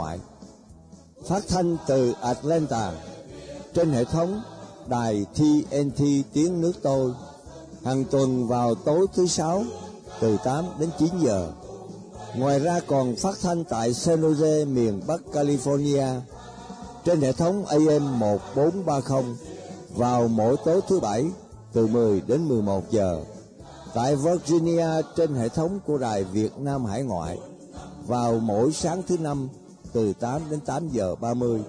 Ngoại, phát thanh từ Atlanta trên hệ thống đài TNT tiếng nước tôi hàng tuần vào tối thứ sáu từ 8 đến 9 giờ. Ngoài ra còn phát thanh tại San Jose, miền Bắc California trên hệ thống AM 1430 vào mỗi tối thứ bảy từ 10 đến 11 giờ. Tại Virginia trên hệ thống của Đài Việt Nam Hải Ngoại vào mỗi sáng thứ năm từ 8 đến 8 giờ 30.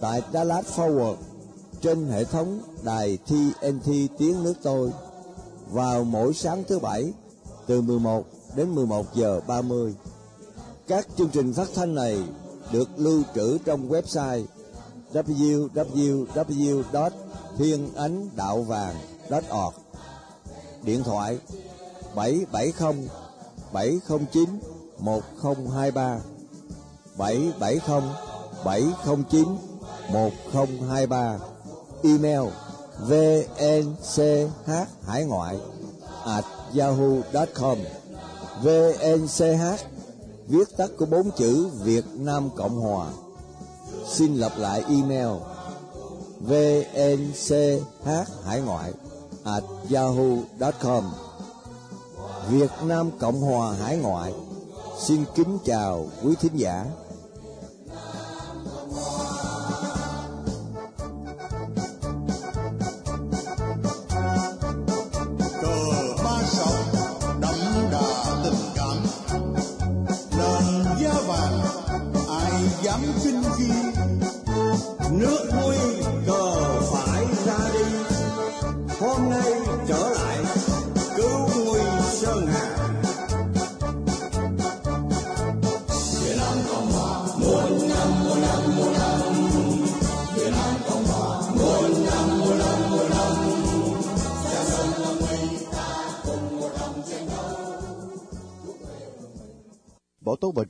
Tại Dallas Forward, trên hệ thống đài TNT tiếng nước tôi, vào mỗi sáng thứ bảy, từ 11 đến 11 giờ 30. Các chương trình phát thanh này được lưu trữ trong website www.thienanhdaovang.org Điện thoại 770 709 1023 770 709 1023 Email vnch hải ngoại at yahoo.com vnch viết tắt của bốn chữ Việt Nam Cộng Hòa. Xin lặp lại email vnch hải ngoại at yahoo.com Việt Nam Cộng Hòa Hải Ngoại. Xin kính chào quý thính giả.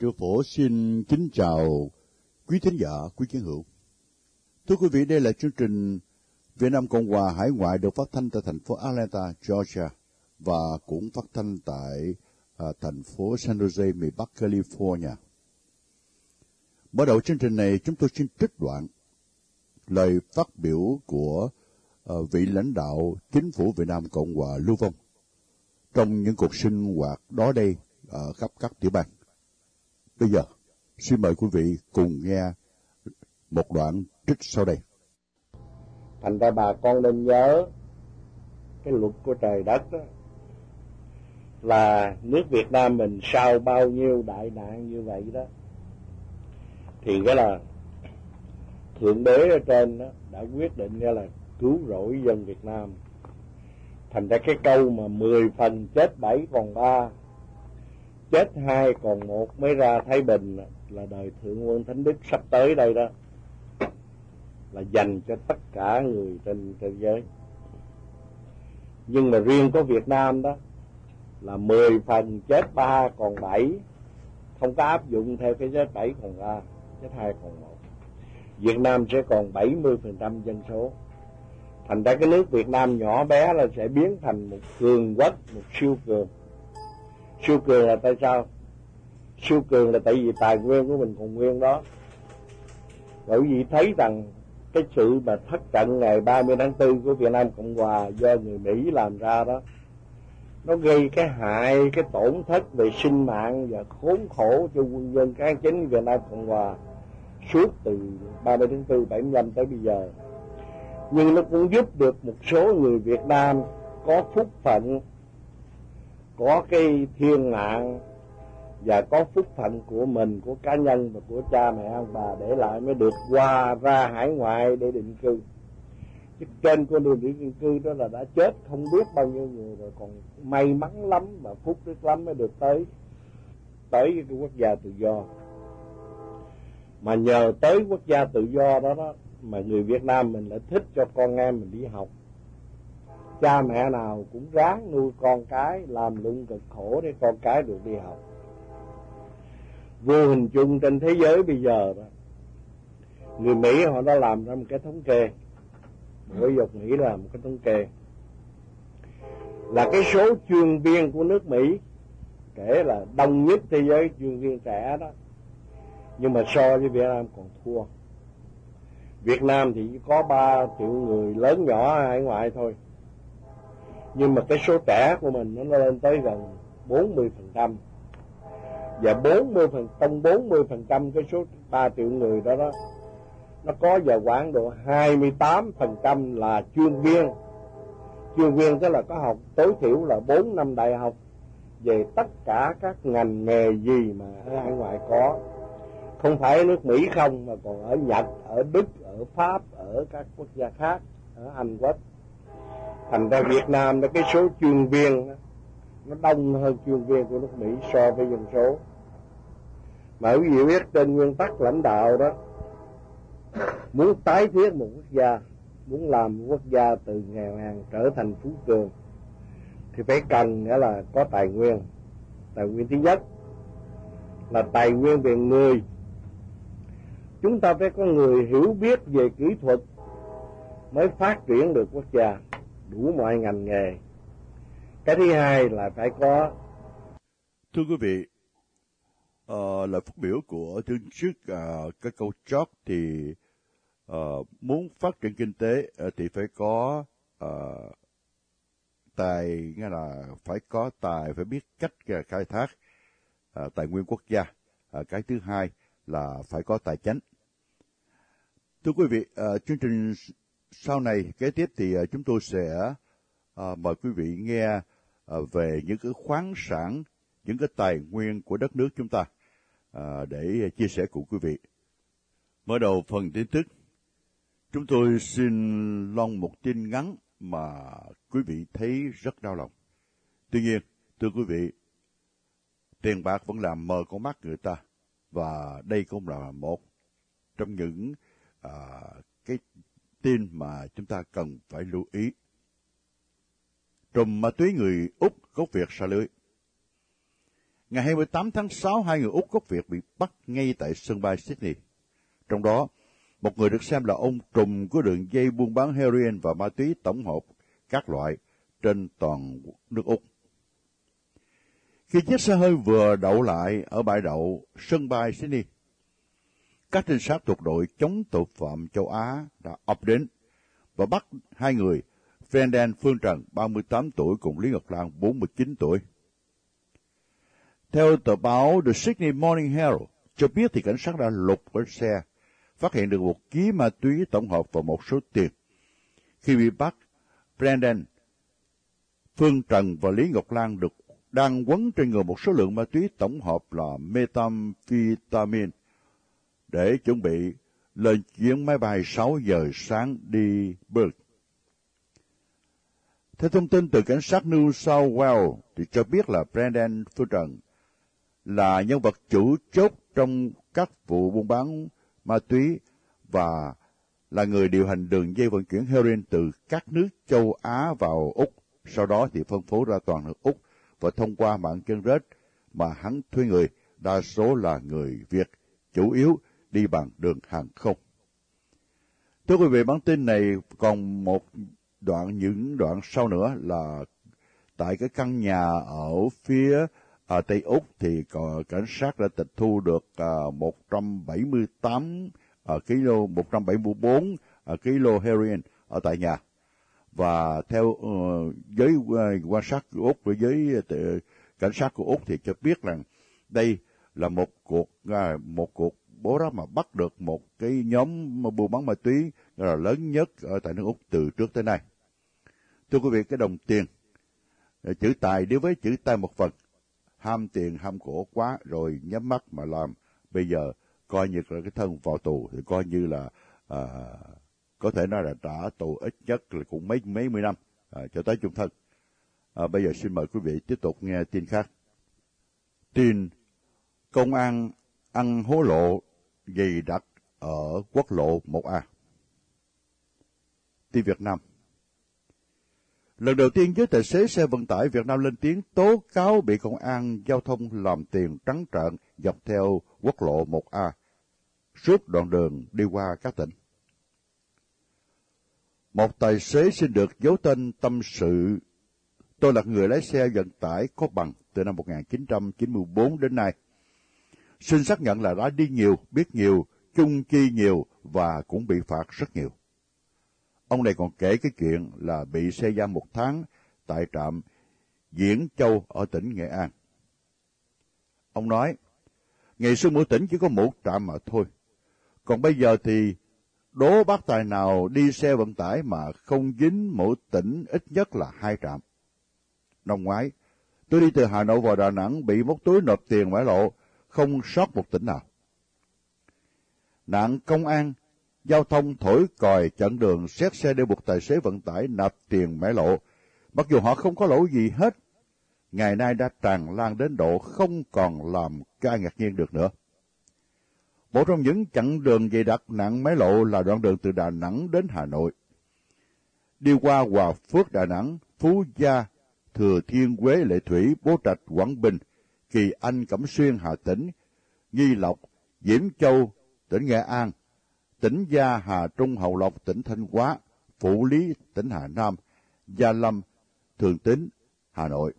Triệu Phổ xin kính chào quý thính giả, quý chiến hữu. Thưa quý vị, đây là chương trình Việt Nam Cộng Hòa Hải ngoại được phát thanh tại thành phố Atlanta, Georgia và cũng phát thanh tại à, thành phố San Jose, miền Bắc California. Mở đầu chương trình này, chúng tôi xin trích đoạn lời phát biểu của à, vị lãnh đạo chính phủ Việt Nam Cộng Hòa Lưu Vong trong những cuộc sinh hoạt đó đây ở khắp các tiểu bang. Bây giờ, xin mời quý vị cùng nghe một đoạn trích sau đây. thành ra bà con nên nhớ cái luật của trời đất đó là nước Việt Nam mình sau bao nhiêu đại nạn như vậy đó thì cái là thượng đế ở trên đó đã quyết định ra là cứu rỗi dân Việt Nam thành ra cái câu mà 10 phần chết bảy còn ba chết hai, còn một mới ra Thái Bình là đời thượng quân Thánh Đức sắp tới đây đó. Là dành cho tất cả người trên thế giới. Nhưng mà riêng có Việt Nam đó, là 10 phần chết ba, còn bảy. Không có áp dụng theo cái chết bảy, còn ba. Chết hai, còn một. Việt Nam sẽ còn 70% dân số. Thành ra cái nước Việt Nam nhỏ bé là sẽ biến thành một cường quốc, một siêu cường siêu cường là tại sao? Siêu cường là tại vì tài nguyên của mình còn nguyên đó. Bởi vì thấy rằng cái sự mà thất trận ngày 30 tháng 4 của Việt Nam Cộng Hòa do người Mỹ làm ra đó, nó gây cái hại, cái tổn thất về sinh mạng và khốn khổ cho quân dân kháng chính Việt Nam Cộng Hòa suốt từ 30 tháng 4 75 tới bây giờ. Nhưng nó cũng giúp được một số người Việt Nam có phúc phận có cái thiên mạng và có phúc phận của mình, của cá nhân và của cha mẹ ông bà để lại mới được qua ra hải ngoại để định cư. Chứ trên con đường đi định cư đó là đã chết, không biết bao nhiêu người rồi, còn may mắn lắm mà phúc đức lắm mới được tới tới cái quốc gia tự do. Mà nhờ tới quốc gia tự do đó đó, mà người Việt Nam mình lại thích cho con em mình đi học cha mẹ nào cũng ráng nuôi con cái, làm lụng cực khổ để con cái được đi học. Vô hình chung trên thế giới bây giờ đó, người Mỹ họ đã làm ra một cái thống kê. Bộ Giáo dục Mỹ làm một cái thống kê. Là cái số chuyên viên của nước Mỹ, kể là đông nhất thế giới, chuyên viên trẻ đó. Nhưng mà so với Việt Nam còn thua. Việt Nam thì chỉ có 3 triệu người lớn nhỏ hải ngoại thôi nhưng mà cái số trẻ của mình nó lên tới gần 40 phần trăm. Và 40 phần trong 40 phần trăm cái số 3 triệu người đó đó nó có vào khoảng độ 28 phần trăm là chuyên viên. Chuyên viên tức là có học tối thiểu là 4 năm đại học về tất cả các ngành nghề gì mà ở hải ngoại có. Không phải ở nước Mỹ không mà còn ở Nhật, ở Đức, ở Pháp, ở các quốc gia khác, ở Anh Quốc. Thành ra Việt Nam là cái số chuyên viên nó đông hơn chuyên viên của nước Mỹ so với dân số. Mà quý vị biết trên nguyên tắc lãnh đạo đó, muốn tái thiết một quốc gia, muốn làm một quốc gia từ nghèo hàng trở thành phú cường, thì phải cần nghĩa là có tài nguyên. Tài nguyên thứ nhất là tài nguyên về người chúng ta phải có người hiểu biết về kỹ thuật mới phát triển được quốc gia đủ mọi ngành nghề. Cái thứ hai là phải có thưa quý vị uh, lời phát biểu của chương trước uh, cái câu chót thì uh, muốn phát triển kinh tế uh, thì phải có uh, tài nghĩa là phải có tài phải biết cách uh, khai thác uh, tài nguyên quốc gia. Uh, cái thứ hai là phải có tài chánh Thưa quý vị, uh, chương trình sau này kế tiếp thì uh, chúng tôi sẽ uh, mời quý vị nghe uh, về những cái khoáng sản, những cái tài nguyên của đất nước chúng ta uh, để chia sẻ cùng quý vị. Mở đầu phần tin tức, chúng tôi xin long một tin ngắn mà quý vị thấy rất đau lòng. Tuy nhiên, thưa quý vị, tiền bạc vẫn làm mờ con mắt người ta và đây cũng là một trong những à, cái tin mà chúng ta cần phải lưu ý. Trùm ma túy người Úc gốc Việt xa lưới. Ngày 28 tháng 6, hai người Úc gốc Việt bị bắt ngay tại sân bay Sydney. Trong đó, một người được xem là ông trùm của đường dây buôn bán heroin và ma túy tổng hợp các loại trên toàn nước Úc. Khi chiếc xe hơi vừa đậu lại ở bãi đậu sân bay Sydney, các trinh sát thuộc đội chống tội phạm châu Á đã ập đến và bắt hai người, Ferdinand Phương Trần, 38 tuổi, cùng Lý Ngọc Lan, 49 tuổi. Theo tờ báo The Sydney Morning Herald cho biết thì cảnh sát đã lục ở xe, phát hiện được một ký ma túy tổng hợp và một số tiền. Khi bị bắt, Brandon, Phương Trần và Lý Ngọc Lan được đang quấn trên người một số lượng ma túy tổng hợp là methamphetamine để chuẩn bị lên chuyến máy bay 6 giờ sáng đi Perth. Theo thông tin từ cảnh sát New South Wales thì cho biết là Brendan Fulton là nhân vật chủ chốt trong các vụ buôn bán ma túy và là người điều hành đường dây vận chuyển heroin từ các nước châu Á vào Úc, sau đó thì phân phối ra toàn nước Úc và thông qua mạng chân rết mà hắn thuê người, đa số là người Việt, chủ yếu đi bằng đường hàng không. Thưa quý vị, bản tin này còn một đoạn những đoạn sau nữa là tại cái căn nhà ở phía à, Tây Úc thì cảnh sát đã tịch thu được à, 178 à, kg 174 à, kg heroin ở tại nhà và theo uh, giới uh, quan sát của Úc với giới uh, cảnh sát của Úc thì cho biết rằng đây là một cuộc uh, một cuộc bố đó mà bắt được một cái nhóm buôn bán ma túy là lớn nhất ở tại nước Úc từ trước tới nay. Thưa quý vị, cái đồng tiền, ờ, chữ tài đối với chữ tài một phần, ham tiền ham cổ quá rồi nhắm mắt mà làm, bây giờ coi như là cái thân vào tù thì coi như là à, có thể nói là trả tù ít nhất là cũng mấy mấy mươi năm à, cho tới chung thân. À, bây giờ xin mời quý vị tiếp tục nghe tin khác. Tin công an ăn hối lộ dày đặc ở quốc lộ 1A. Tin Việt Nam Lần đầu tiên giới tài xế xe vận tải Việt Nam lên tiếng tố cáo bị công an giao thông làm tiền trắng trợn dọc theo quốc lộ 1A, suốt đoạn đường đi qua các tỉnh. Một tài xế xin được giấu tên tâm sự, tôi là người lái xe vận tải có bằng từ năm 1994 đến nay. Xin xác nhận là đã đi nhiều, biết nhiều, chung chi nhiều và cũng bị phạt rất nhiều. Ông này còn kể cái chuyện là bị xe giam một tháng tại trạm Diễn Châu ở tỉnh Nghệ An. Ông nói, ngày xưa mỗi tỉnh chỉ có một trạm mà thôi. Còn bây giờ thì đố bác tài nào đi xe vận tải mà không dính mỗi tỉnh ít nhất là hai trạm. Năm ngoái, tôi đi từ Hà Nội vào Đà Nẵng bị móc túi nộp tiền mãi lộ, không sót một tỉnh nào. Nạn công an, giao thông thổi còi chặn đường xét xe để buộc tài xế vận tải nạp tiền mẻ lộ, mặc dù họ không có lỗi gì hết, ngày nay đã tràn lan đến độ không còn làm ca ngạc nhiên được nữa. Một trong những chặng đường dày đặc nặng máy lộ là đoạn đường từ Đà Nẵng đến Hà Nội. Đi qua Hòa Phước Đà Nẵng, Phú Gia, Thừa Thiên Quế Lệ Thủy, Bố Trạch Quảng Bình, Kỳ Anh Cẩm Xuyên Hà Tĩnh, Nghi Lộc, Diễm Châu, tỉnh Nghệ An, tỉnh Gia Hà Trung Hậu Lộc, tỉnh Thanh Hóa, Phủ Lý, tỉnh Hà Nam, Gia Lâm, Thường Tín, Hà Nội.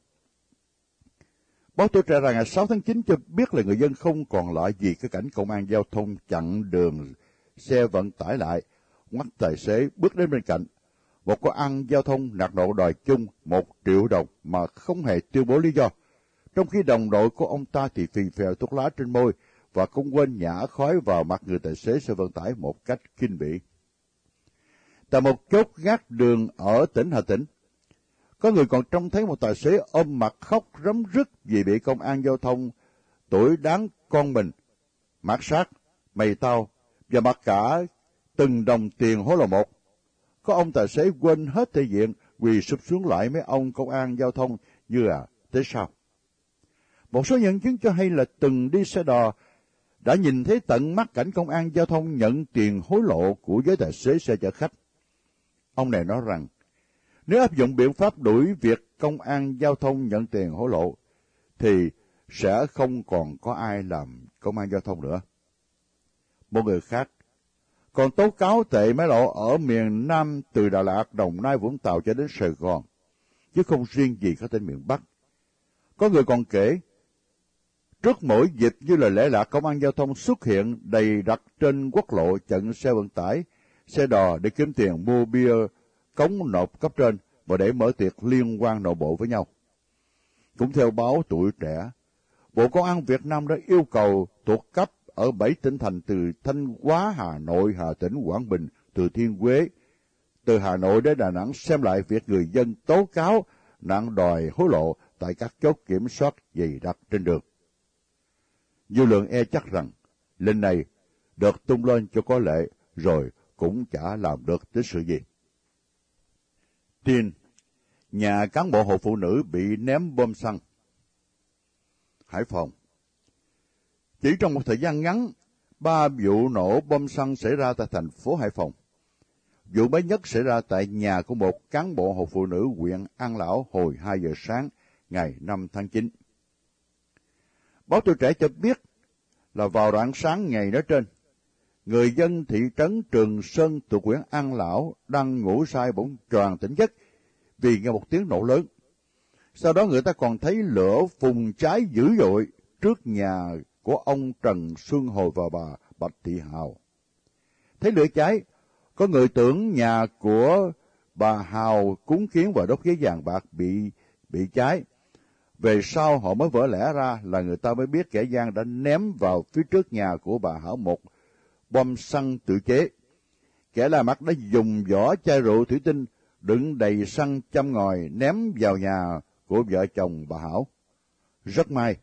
Báo tuổi trẻ rằng ngày 6 tháng 9 cho biết là người dân không còn lại gì cái cảnh công an giao thông chặn đường xe vận tải lại, ngoắt tài xế bước đến bên cạnh. Một có ăn giao thông nạt nộ đòi chung một triệu đồng mà không hề tuyên bố lý do. Trong khi đồng đội của ông ta thì phì phèo thuốc lá trên môi và không quên nhả khói vào mặt người tài xế xe vận tải một cách kinh bỉ. Tại một chốt gác đường ở tỉnh Hà Tĩnh, có người còn trông thấy một tài xế ôm mặt khóc rấm rứt vì bị công an giao thông tuổi đáng con mình, mát sát, mày tao và mặc cả từng đồng tiền hối lộ một. Có ông tài xế quên hết thể diện quỳ sụp xuống lại mấy ông công an giao thông như à, thế sao? Một số nhân chứng cho hay là từng đi xe đò đã nhìn thấy tận mắt cảnh công an giao thông nhận tiền hối lộ của giới tài xế xe chở khách. Ông này nói rằng, nếu áp dụng biện pháp đuổi việc công an giao thông nhận tiền hối lộ, thì sẽ không còn có ai làm công an giao thông nữa. Một người khác còn tố cáo tệ máy lộ ở miền Nam từ Đà Lạt, Đồng Nai, Vũng Tàu cho đến Sài Gòn, chứ không riêng gì các tỉnh miền Bắc. Có người còn kể, trước mỗi dịp như là lễ lạc công an giao thông xuất hiện đầy đặt trên quốc lộ chặn xe vận tải, xe đò để kiếm tiền mua bia cống nộp cấp trên và để mở tiệc liên quan nội bộ với nhau. Cũng theo báo tuổi trẻ, Bộ Công an Việt Nam đã yêu cầu thuộc cấp ở bảy tỉnh thành từ Thanh Hóa, Hà Nội, Hà Tĩnh, Quảng Bình, từ Thiên Quế, từ Hà Nội đến Đà Nẵng xem lại việc người dân tố cáo nạn đòi hối lộ tại các chốt kiểm soát dày đặc trên đường. Dư lượng e chắc rằng, lệnh này được tung lên cho có lệ rồi cũng chả làm được tới sự gì. Tin, nhà cán bộ hội phụ nữ bị ném bom xăng. Hải Phòng Chỉ trong một thời gian ngắn, ba vụ nổ bom xăng xảy ra tại thành phố Hải Phòng. Vụ mới nhất xảy ra tại nhà của một cán bộ hội phụ nữ huyện An Lão hồi 2 giờ sáng ngày 5 tháng 9. Báo tuổi trẻ cho biết là vào rạng sáng ngày đó trên, người dân thị trấn Trường Sơn thuộc huyện An Lão đang ngủ say bỗng tròn tỉnh giấc vì nghe một tiếng nổ lớn. Sau đó người ta còn thấy lửa phùng cháy dữ dội trước nhà của ông Trần Xuân Hồi và bà Bạch Thị Hào. Thấy lửa cháy, có người tưởng nhà của bà Hào cúng kiến và đốt giấy vàng bạc bị bị cháy. Về sau họ mới vỡ lẽ ra là người ta mới biết kẻ gian đã ném vào phía trước nhà của bà Hảo một bom xăng tự chế. Kẻ la mặt đã dùng vỏ chai rượu thủy tinh đựng đầy xăng châm ngòi ném vào nhà của vợ chồng bà Hảo. Rất may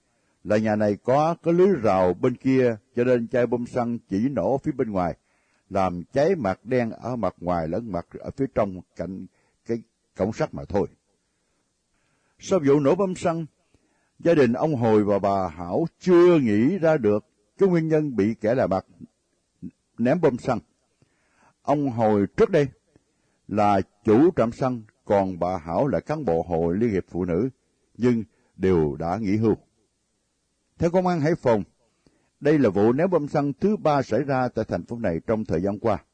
là nhà này có có lưới rào bên kia cho nên chai bom xăng chỉ nổ phía bên ngoài, làm cháy mặt đen ở mặt ngoài lẫn mặt ở phía trong cạnh cái cổng sắt mà thôi. Sau vụ nổ bom xăng, gia đình ông Hồi và bà Hảo chưa nghĩ ra được cái nguyên nhân bị kẻ lạ mặt ném bom xăng. Ông Hồi trước đây là chủ trạm xăng, còn bà Hảo là cán bộ hội Liên hiệp Phụ nữ, nhưng đều đã nghỉ hưu. Theo công an Hải Phòng, đây là vụ ném bom xăng thứ ba xảy ra tại thành phố này trong thời gian qua.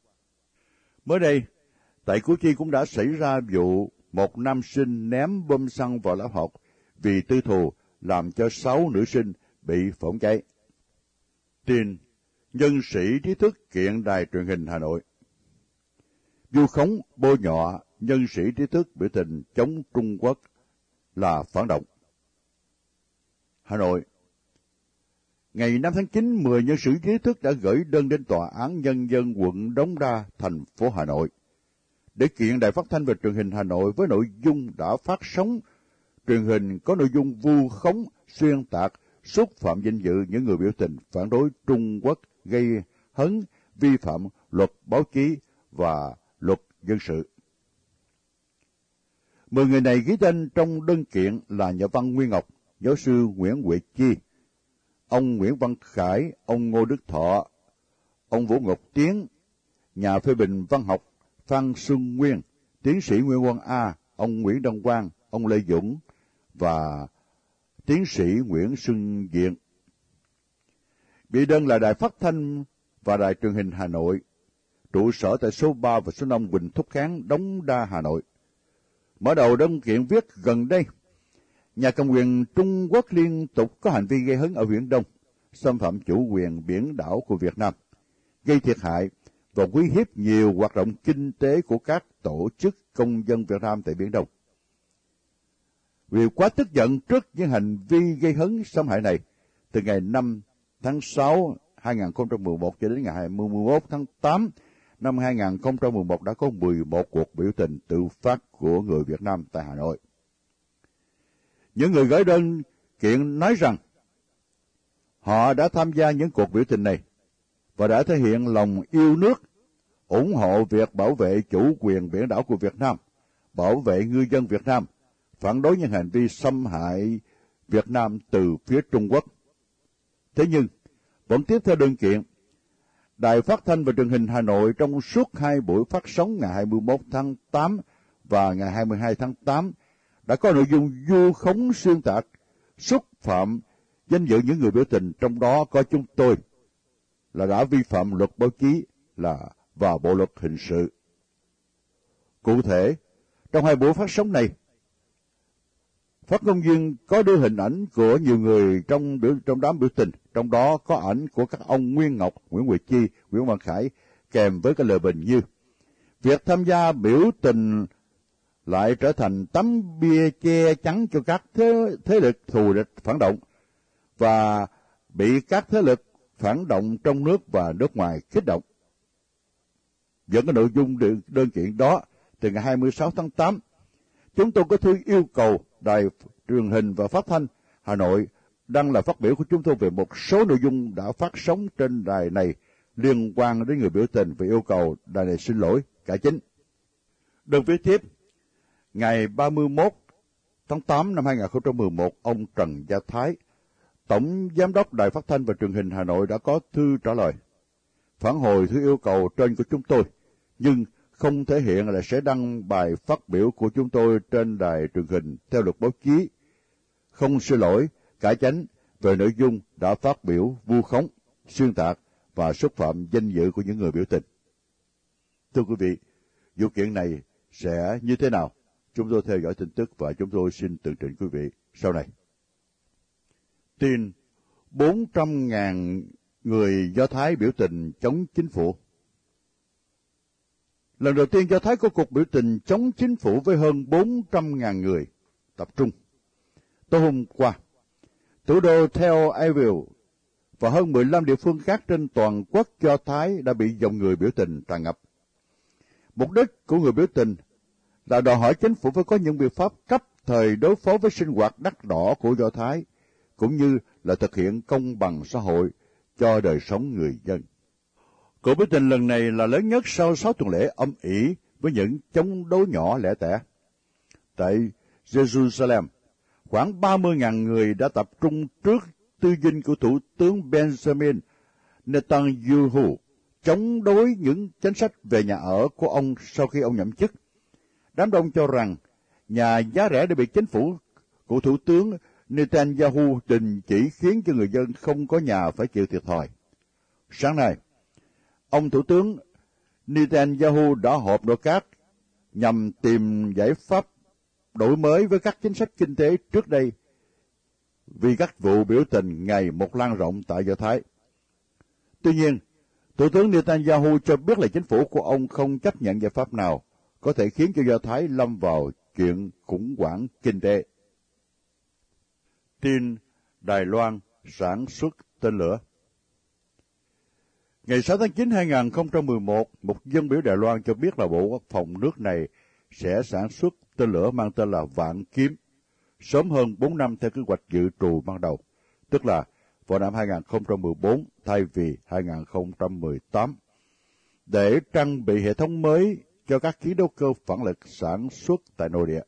Mới đây, tại Củ Chi cũng đã xảy ra vụ một nam sinh ném bom xăng vào lớp học vì tư thù làm cho sáu nữ sinh bị phỏng cháy. Tin, nhân sĩ trí thức kiện đài truyền hình Hà Nội. Du khống bôi nhọ nhân sĩ trí thức biểu tình chống Trung Quốc là phản động. Hà Nội Ngày 5 tháng 9, 10 nhân sĩ trí thức đã gửi đơn đến Tòa án Nhân dân quận Đống Đa, thành phố Hà Nội, để kiện Đài Phát thanh và Truyền hình Hà Nội với nội dung đã phát sóng truyền hình có nội dung vu khống, xuyên tạc, xúc phạm danh dự những người biểu tình phản đối Trung Quốc gây hấn vi phạm luật báo chí và luật dân sự. Mười người này ghi tên trong đơn kiện là nhà văn Nguyên Ngọc, giáo sư Nguyễn Huệ Chi, ông Nguyễn Văn Khải, ông Ngô Đức Thọ, ông Vũ Ngọc Tiến, nhà phê bình văn học Phan Xuân Nguyên, tiến sĩ Nguyễn Quang A, ông Nguyễn Đăng Quang, ông Lê Dũng và tiến sĩ Nguyễn Xuân Diện. Bị đơn là Đài Phát Thanh và Đài Truyền hình Hà Nội, trụ sở tại số 3 và số 5 Quỳnh Thúc Kháng, Đống Đa, Hà Nội. Mở đầu đơn kiện viết gần đây, nhà cầm quyền Trung Quốc liên tục có hành vi gây hấn ở Viễn Đông, xâm phạm chủ quyền biển đảo của Việt Nam, gây thiệt hại và uy hiếp nhiều hoạt động kinh tế của các tổ chức công dân Việt Nam tại Biển Đông. Vì quá tức giận trước những hành vi gây hấn xâm hại này, từ ngày 5 tháng 6 2011 cho đến ngày 21 tháng 8 năm 2011 đã có 11 cuộc biểu tình tự phát của người Việt Nam tại Hà Nội. Những người gửi đơn kiện nói rằng họ đã tham gia những cuộc biểu tình này và đã thể hiện lòng yêu nước, ủng hộ việc bảo vệ chủ quyền biển đảo của Việt Nam, bảo vệ ngư dân Việt Nam, phản đối những hành vi xâm hại Việt Nam từ phía Trung Quốc. Thế nhưng, vẫn tiếp theo đơn kiện, Đài Phát thanh và Truyền hình Hà Nội trong suốt hai buổi phát sóng ngày 21 tháng 8 và ngày 22 tháng 8 đã có nội dung du khống xuyên tạc, xúc phạm danh dự những người biểu tình, trong đó có chúng tôi, là đã vi phạm luật báo chí là và bộ luật hình sự. Cụ thể, trong hai buổi phát sóng này, Phát ngôn viên có đưa hình ảnh của nhiều người trong biểu, trong đám biểu tình, trong đó có ảnh của các ông Nguyên Ngọc, Nguyễn Huệ Chi, Nguyễn Văn Khải, kèm với cái lời bình như Việc tham gia biểu tình lại trở thành tấm bia che chắn cho các thế, thế lực thù địch phản động và bị các thế lực phản động trong nước và nước ngoài kích động. Dẫn cái nội dung đơn kiện đó từ ngày 26 tháng 8, chúng tôi có thư yêu cầu Đài truyền hình và phát thanh Hà Nội đăng là phát biểu của chúng tôi về một số nội dung đã phát sóng trên đài này liên quan đến người biểu tình và yêu cầu đài này xin lỗi cả chính. Đơn viết tiếp, ngày 31 tháng 8 năm 2011, ông Trần Gia Thái, Tổng Giám đốc Đài Phát thanh và Truyền hình Hà Nội đã có thư trả lời, phản hồi thư yêu cầu trên của chúng tôi, nhưng không thể hiện là sẽ đăng bài phát biểu của chúng tôi trên đài truyền hình theo luật báo chí. Không xin lỗi, cải chánh về nội dung đã phát biểu vu khống, xuyên tạc và xúc phạm danh dự của những người biểu tình. Thưa quý vị, vụ kiện này sẽ như thế nào? Chúng tôi theo dõi tin tức và chúng tôi xin tường trình quý vị sau này. Tin 400.000 người Do Thái biểu tình chống chính phủ. Lần đầu tiên Do Thái có cuộc biểu tình chống chính phủ với hơn 400.000 người tập trung. Tối hôm qua, thủ đô Tel Aviv và hơn 15 địa phương khác trên toàn quốc Do Thái đã bị dòng người biểu tình tràn ngập. Mục đích của người biểu tình là đòi hỏi chính phủ phải có những biện pháp cấp thời đối phó với sinh hoạt đắt đỏ của Do Thái, cũng như là thực hiện công bằng xã hội cho đời sống người dân. Cuộc biểu tình lần này là lớn nhất sau 6 tuần lễ âm ỉ với những chống đối nhỏ lẻ tẻ. Tại Jerusalem, khoảng 30.000 người đã tập trung trước tư dinh của Thủ tướng Benjamin Netanyahu chống đối những chính sách về nhà ở của ông sau khi ông nhậm chức. Đám đông cho rằng nhà giá rẻ đã bị chính phủ của Thủ tướng Netanyahu đình chỉ khiến cho người dân không có nhà phải chịu thiệt thòi. Sáng nay, ông Thủ tướng Netanyahu đã họp nội các nhằm tìm giải pháp đổi mới với các chính sách kinh tế trước đây vì các vụ biểu tình ngày một lan rộng tại Do Thái. Tuy nhiên, Thủ tướng Netanyahu cho biết là chính phủ của ông không chấp nhận giải pháp nào có thể khiến cho Do Thái lâm vào chuyện khủng hoảng kinh tế. Tin Đài Loan sản xuất tên lửa Ngày 6 tháng 9 2011, một dân biểu Đài Loan cho biết là Bộ Quốc phòng nước này sẽ sản xuất tên lửa mang tên là Vạn Kiếm, sớm hơn 4 năm theo kế hoạch dự trù ban đầu, tức là vào năm 2014 thay vì 2018, để trang bị hệ thống mới cho các chiến đấu cơ phản lực sản xuất tại nội địa.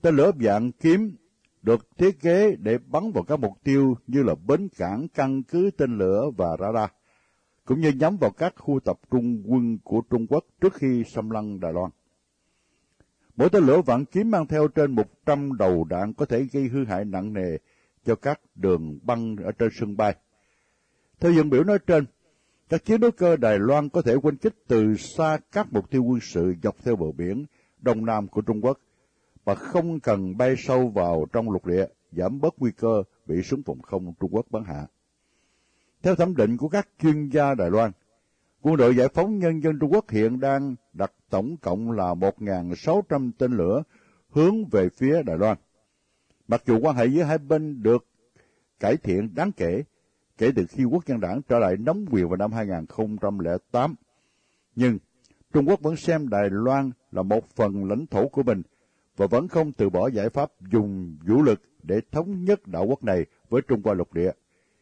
Tên lửa Vạn Kiếm được thiết kế để bắn vào các mục tiêu như là bến cảng, căn cứ tên lửa và radar cũng như nhắm vào các khu tập trung quân của Trung Quốc trước khi xâm lăng Đài Loan. Mỗi tên lửa vạn kiếm mang theo trên 100 đầu đạn có thể gây hư hại nặng nề cho các đường băng ở trên sân bay. Theo dân biểu nói trên, các chiến đấu cơ Đài Loan có thể quân kích từ xa các mục tiêu quân sự dọc theo bờ biển đông nam của Trung Quốc và không cần bay sâu vào trong lục địa, giảm bớt nguy cơ bị súng phòng không Trung Quốc bắn hạ. Theo thẩm định của các chuyên gia Đài Loan, quân đội giải phóng nhân dân Trung Quốc hiện đang đặt tổng cộng là 1.600 tên lửa hướng về phía Đài Loan. Mặc dù quan hệ giữa hai bên được cải thiện đáng kể kể từ khi quốc dân đảng trở lại nắm quyền vào năm 2008, nhưng Trung Quốc vẫn xem Đài Loan là một phần lãnh thổ của mình và vẫn không từ bỏ giải pháp dùng vũ lực để thống nhất đảo quốc này với Trung Hoa lục địa,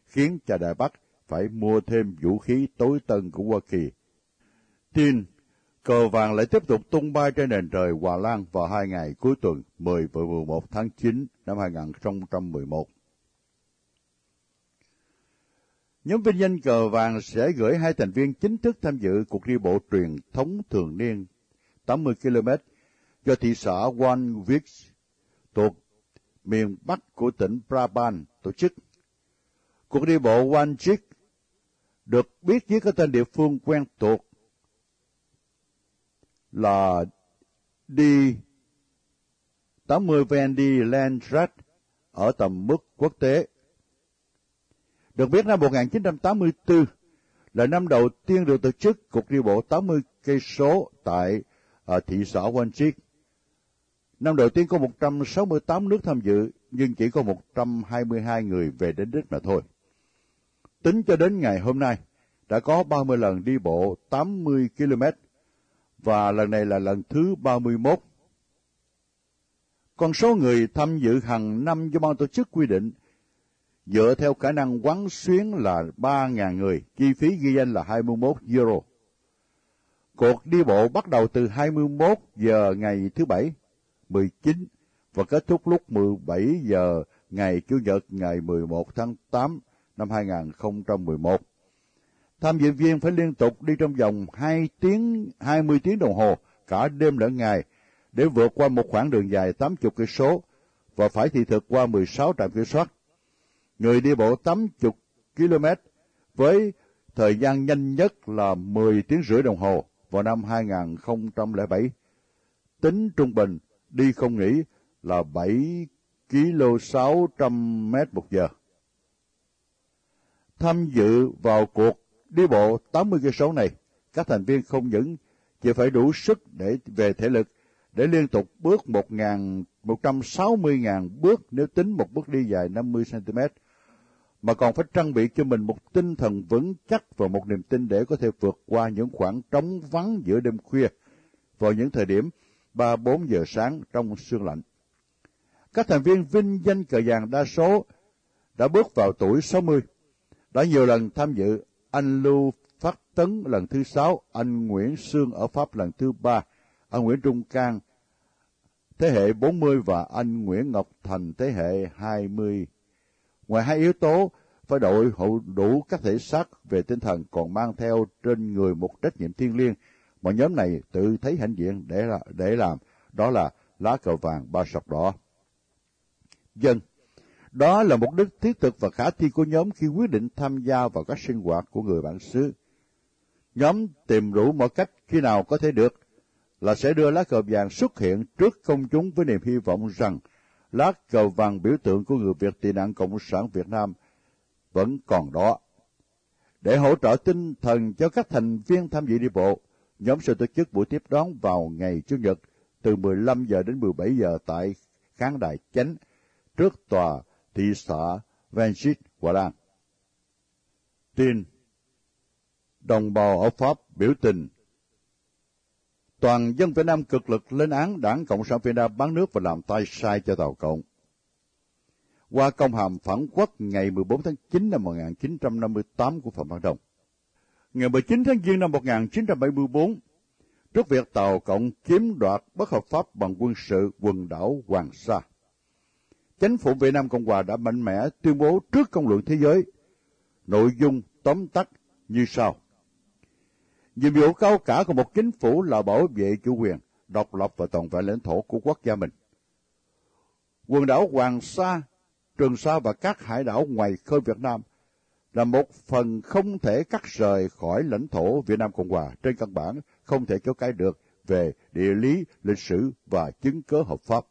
khiến cho Đài Bắc phải mua thêm vũ khí tối tân của Hoa Kỳ. Tin, cờ vàng lại tiếp tục tung bay trên nền trời Hòa Lan vào hai ngày cuối tuần 10 và 11 tháng 9 năm 2011. Nhóm vinh danh cờ vàng sẽ gửi hai thành viên chính thức tham dự cuộc đi bộ truyền thống thường niên 80 km do thị xã Wanwich thuộc miền Bắc của tỉnh Brabant tổ chức. Cuộc đi bộ Wanwich được biết với cái tên địa phương quen thuộc là đi 80 Vendy Landrat ở tầm mức quốc tế. Được biết năm 1984 là năm đầu tiên được tổ chức cuộc đi bộ 80 cây số tại ờ, thị xã Wanchik. Năm đầu tiên có 168 nước tham dự, nhưng chỉ có 122 người về đến đích mà thôi. Tính cho đến ngày hôm nay, đã có 30 lần đi bộ 80 km, và lần này là lần thứ 31. Còn số người tham dự hàng năm do ban tổ chức quy định, dựa theo khả năng quán xuyến là 3.000 người, chi phí ghi danh là 21 euro. Cuộc đi bộ bắt đầu từ 21 giờ ngày thứ Bảy, 19 và kết thúc lúc 17 giờ ngày Chủ nhật ngày 11 tháng 8 năm 2011. Tham dự viên phải liên tục đi trong vòng 2 tiếng, 20 tiếng đồng hồ, cả đêm lẫn ngày, để vượt qua một khoảng đường dài 80 cây số và phải thị thực qua 16 trạm kiểm soát. Người đi bộ 80 km với thời gian nhanh nhất là 10 tiếng rưỡi đồng hồ vào năm 2007. Tính trung bình đi không nghỉ là 7 km 600 m một giờ. Tham dự vào cuộc đi bộ 80 cây số này, các thành viên không những chỉ phải đủ sức để về thể lực để liên tục bước 1.160.000 bước nếu tính một bước đi dài 50 cm, mà còn phải trang bị cho mình một tinh thần vững chắc và một niềm tin để có thể vượt qua những khoảng trống vắng giữa đêm khuya vào những thời điểm 3-4 giờ sáng trong sương lạnh. Các thành viên vinh danh cờ vàng đa số đã bước vào tuổi 60, đã nhiều lần tham dự anh Lưu Phát Tấn lần thứ sáu, anh Nguyễn Sương ở Pháp lần thứ ba, anh Nguyễn Trung Cang thế hệ 40 và anh Nguyễn Ngọc Thành thế hệ 20. Ngoài hai yếu tố, phải đội hậu đủ các thể xác về tinh thần còn mang theo trên người một trách nhiệm thiêng liêng mà nhóm này tự thấy hãnh diện để, là, để làm, đó là lá cờ vàng ba sọc đỏ. Dân đó là mục đích thiết thực và khả thi của nhóm khi quyết định tham gia vào các sinh hoạt của người bản xứ. Nhóm tìm đủ mọi cách khi nào có thể được là sẽ đưa lá cờ vàng xuất hiện trước công chúng với niềm hy vọng rằng lá cờ vàng biểu tượng của người Việt tị nạn Cộng sản Việt Nam vẫn còn đó. Để hỗ trợ tinh thần cho các thành viên tham dự đi bộ, nhóm sẽ tổ chức buổi tiếp đón vào ngày Chủ nhật từ 15 giờ đến 17 giờ tại khán đài chánh trước tòa thị xã Venchit, Hòa Lan. Tin Đồng bào ở Pháp biểu tình Toàn dân Việt Nam cực lực lên án đảng Cộng sản Việt Nam bán nước và làm tay sai cho Tàu Cộng. Qua công hàm phản quốc ngày 14 tháng 9 năm 1958 của Phạm Văn Đồng. Ngày 19 tháng Giêng năm 1974, trước việc Tàu Cộng chiếm đoạt bất hợp pháp bằng quân sự quần đảo Hoàng Sa. Chính phủ Việt Nam Cộng Hòa đã mạnh mẽ tuyên bố trước công luận thế giới nội dung tóm tắt như sau. Nhiệm vụ cao cả của một chính phủ là bảo vệ chủ quyền, độc lập và toàn vẹn lãnh thổ của quốc gia mình. Quần đảo Hoàng Sa, Trường Sa và các hải đảo ngoài khơi Việt Nam là một phần không thể cắt rời khỏi lãnh thổ Việt Nam Cộng Hòa trên căn bản không thể kéo cái được về địa lý, lịch sử và chứng cớ hợp pháp.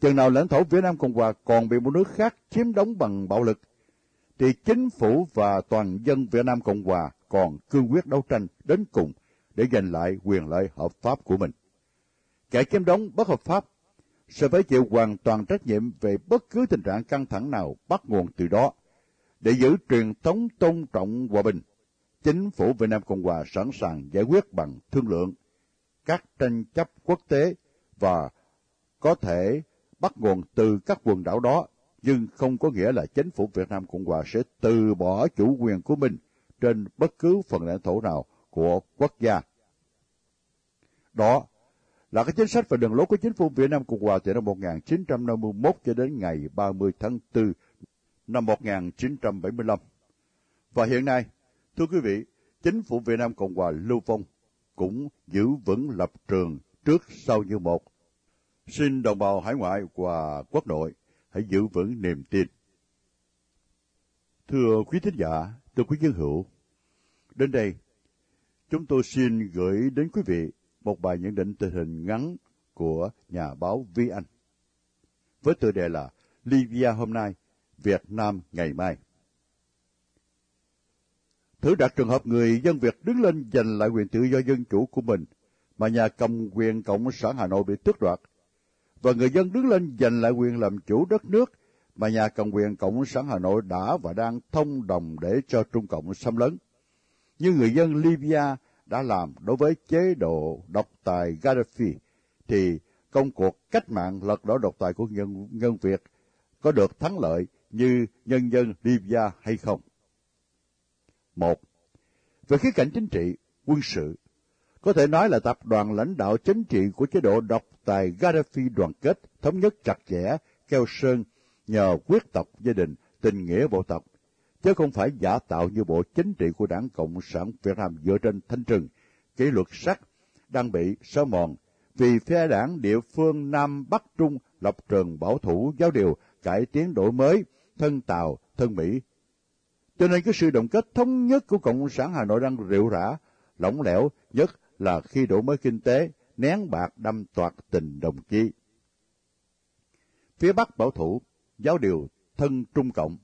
Chừng nào lãnh thổ Việt Nam Cộng Hòa còn bị một nước khác chiếm đóng bằng bạo lực, thì chính phủ và toàn dân Việt Nam Cộng Hòa còn cương quyết đấu tranh đến cùng để giành lại quyền lợi hợp pháp của mình. Kẻ chiếm đóng bất hợp pháp sẽ phải chịu hoàn toàn trách nhiệm về bất cứ tình trạng căng thẳng nào bắt nguồn từ đó. Để giữ truyền thống tôn trọng hòa bình, chính phủ Việt Nam Cộng Hòa sẵn sàng giải quyết bằng thương lượng các tranh chấp quốc tế và có thể bắt nguồn từ các quần đảo đó, nhưng không có nghĩa là chính phủ Việt Nam Cộng Hòa sẽ từ bỏ chủ quyền của mình trên bất cứ phần lãnh thổ nào của quốc gia. Đó là cái chính sách và đường lối của chính phủ Việt Nam Cộng Hòa từ năm 1951 cho đến ngày 30 tháng 4 năm 1975. Và hiện nay, thưa quý vị, chính phủ Việt Nam Cộng Hòa Lưu Vong cũng giữ vững lập trường trước sau như một. Xin đồng bào hải ngoại và quốc nội hãy giữ vững niềm tin. Thưa quý thính giả, thưa quý dân hữu, đến đây, chúng tôi xin gửi đến quý vị một bài nhận định tình hình ngắn của nhà báo Vi Anh. Với tựa đề là Libya hôm nay, Việt Nam ngày mai. Thử đặt trường hợp người dân Việt đứng lên giành lại quyền tự do dân chủ của mình mà nhà cầm quyền Cộng sản Hà Nội bị tước đoạt, và người dân đứng lên giành lại quyền làm chủ đất nước mà nhà cầm quyền Cộng sản Hà Nội đã và đang thông đồng để cho Trung Cộng xâm lấn. Như người dân Libya đã làm đối với chế độ độc tài Gaddafi, thì công cuộc cách mạng lật đổ độc tài của nhân, nhân Việt có được thắng lợi như nhân dân Libya hay không? Một, về khía cạnh chính trị, quân sự, có thể nói là tập đoàn lãnh đạo chính trị của chế độ độc tài Gaddafi đoàn kết, thống nhất chặt chẽ, keo sơn, nhờ quyết tộc gia đình, tình nghĩa bộ tộc, chứ không phải giả tạo như bộ chính trị của đảng Cộng sản Việt Nam dựa trên thanh trừng, kỷ luật sắt, đang bị xóa mòn, vì phe đảng địa phương Nam Bắc Trung lập trường bảo thủ giáo điều, cải tiến đổi mới, thân Tàu, thân Mỹ. Cho nên cái sự đồng kết thống nhất của Cộng sản Hà Nội đang rượu rã, lỏng lẻo nhất là khi đổi mới kinh tế, nén bạc đâm toạt tình đồng chí. Phía Bắc bảo thủ, giáo điều thân Trung Cộng.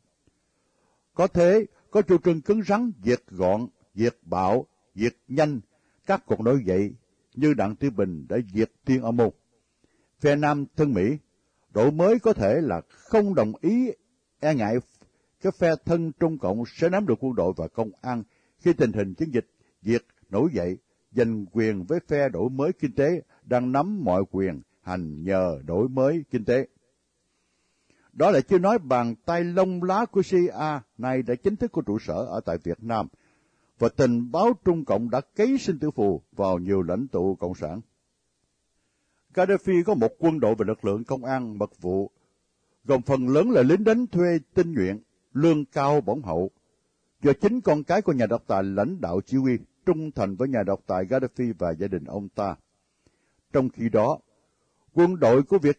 Có thế, có chủ trương cứng rắn, diệt gọn, diệt bạo, diệt nhanh, các cuộc nổi dậy như Đặng Tiểu Bình đã diệt Tiên Âm Môn. Phe Nam thân Mỹ, đổi mới có thể là không đồng ý e ngại cái phe thân Trung Cộng sẽ nắm được quân đội và công an khi tình hình chiến dịch diệt nổi dậy giành quyền với phe đổi mới kinh tế đang nắm mọi quyền hành nhờ đổi mới kinh tế. Đó là chưa nói bàn tay lông lá của CIA này đã chính thức có trụ sở ở tại Việt Nam, và tình báo Trung Cộng đã ký sinh tử phù vào nhiều lãnh tụ Cộng sản. Gaddafi có một quân đội và lực lượng công an mật vụ, gồm phần lớn là lính đánh thuê tinh nhuệ, lương cao bổng hậu, do chính con cái của nhà độc tài lãnh đạo chỉ huy trung thành với nhà độc tài Gaddafi và gia đình ông ta. Trong khi đó, quân đội của Việt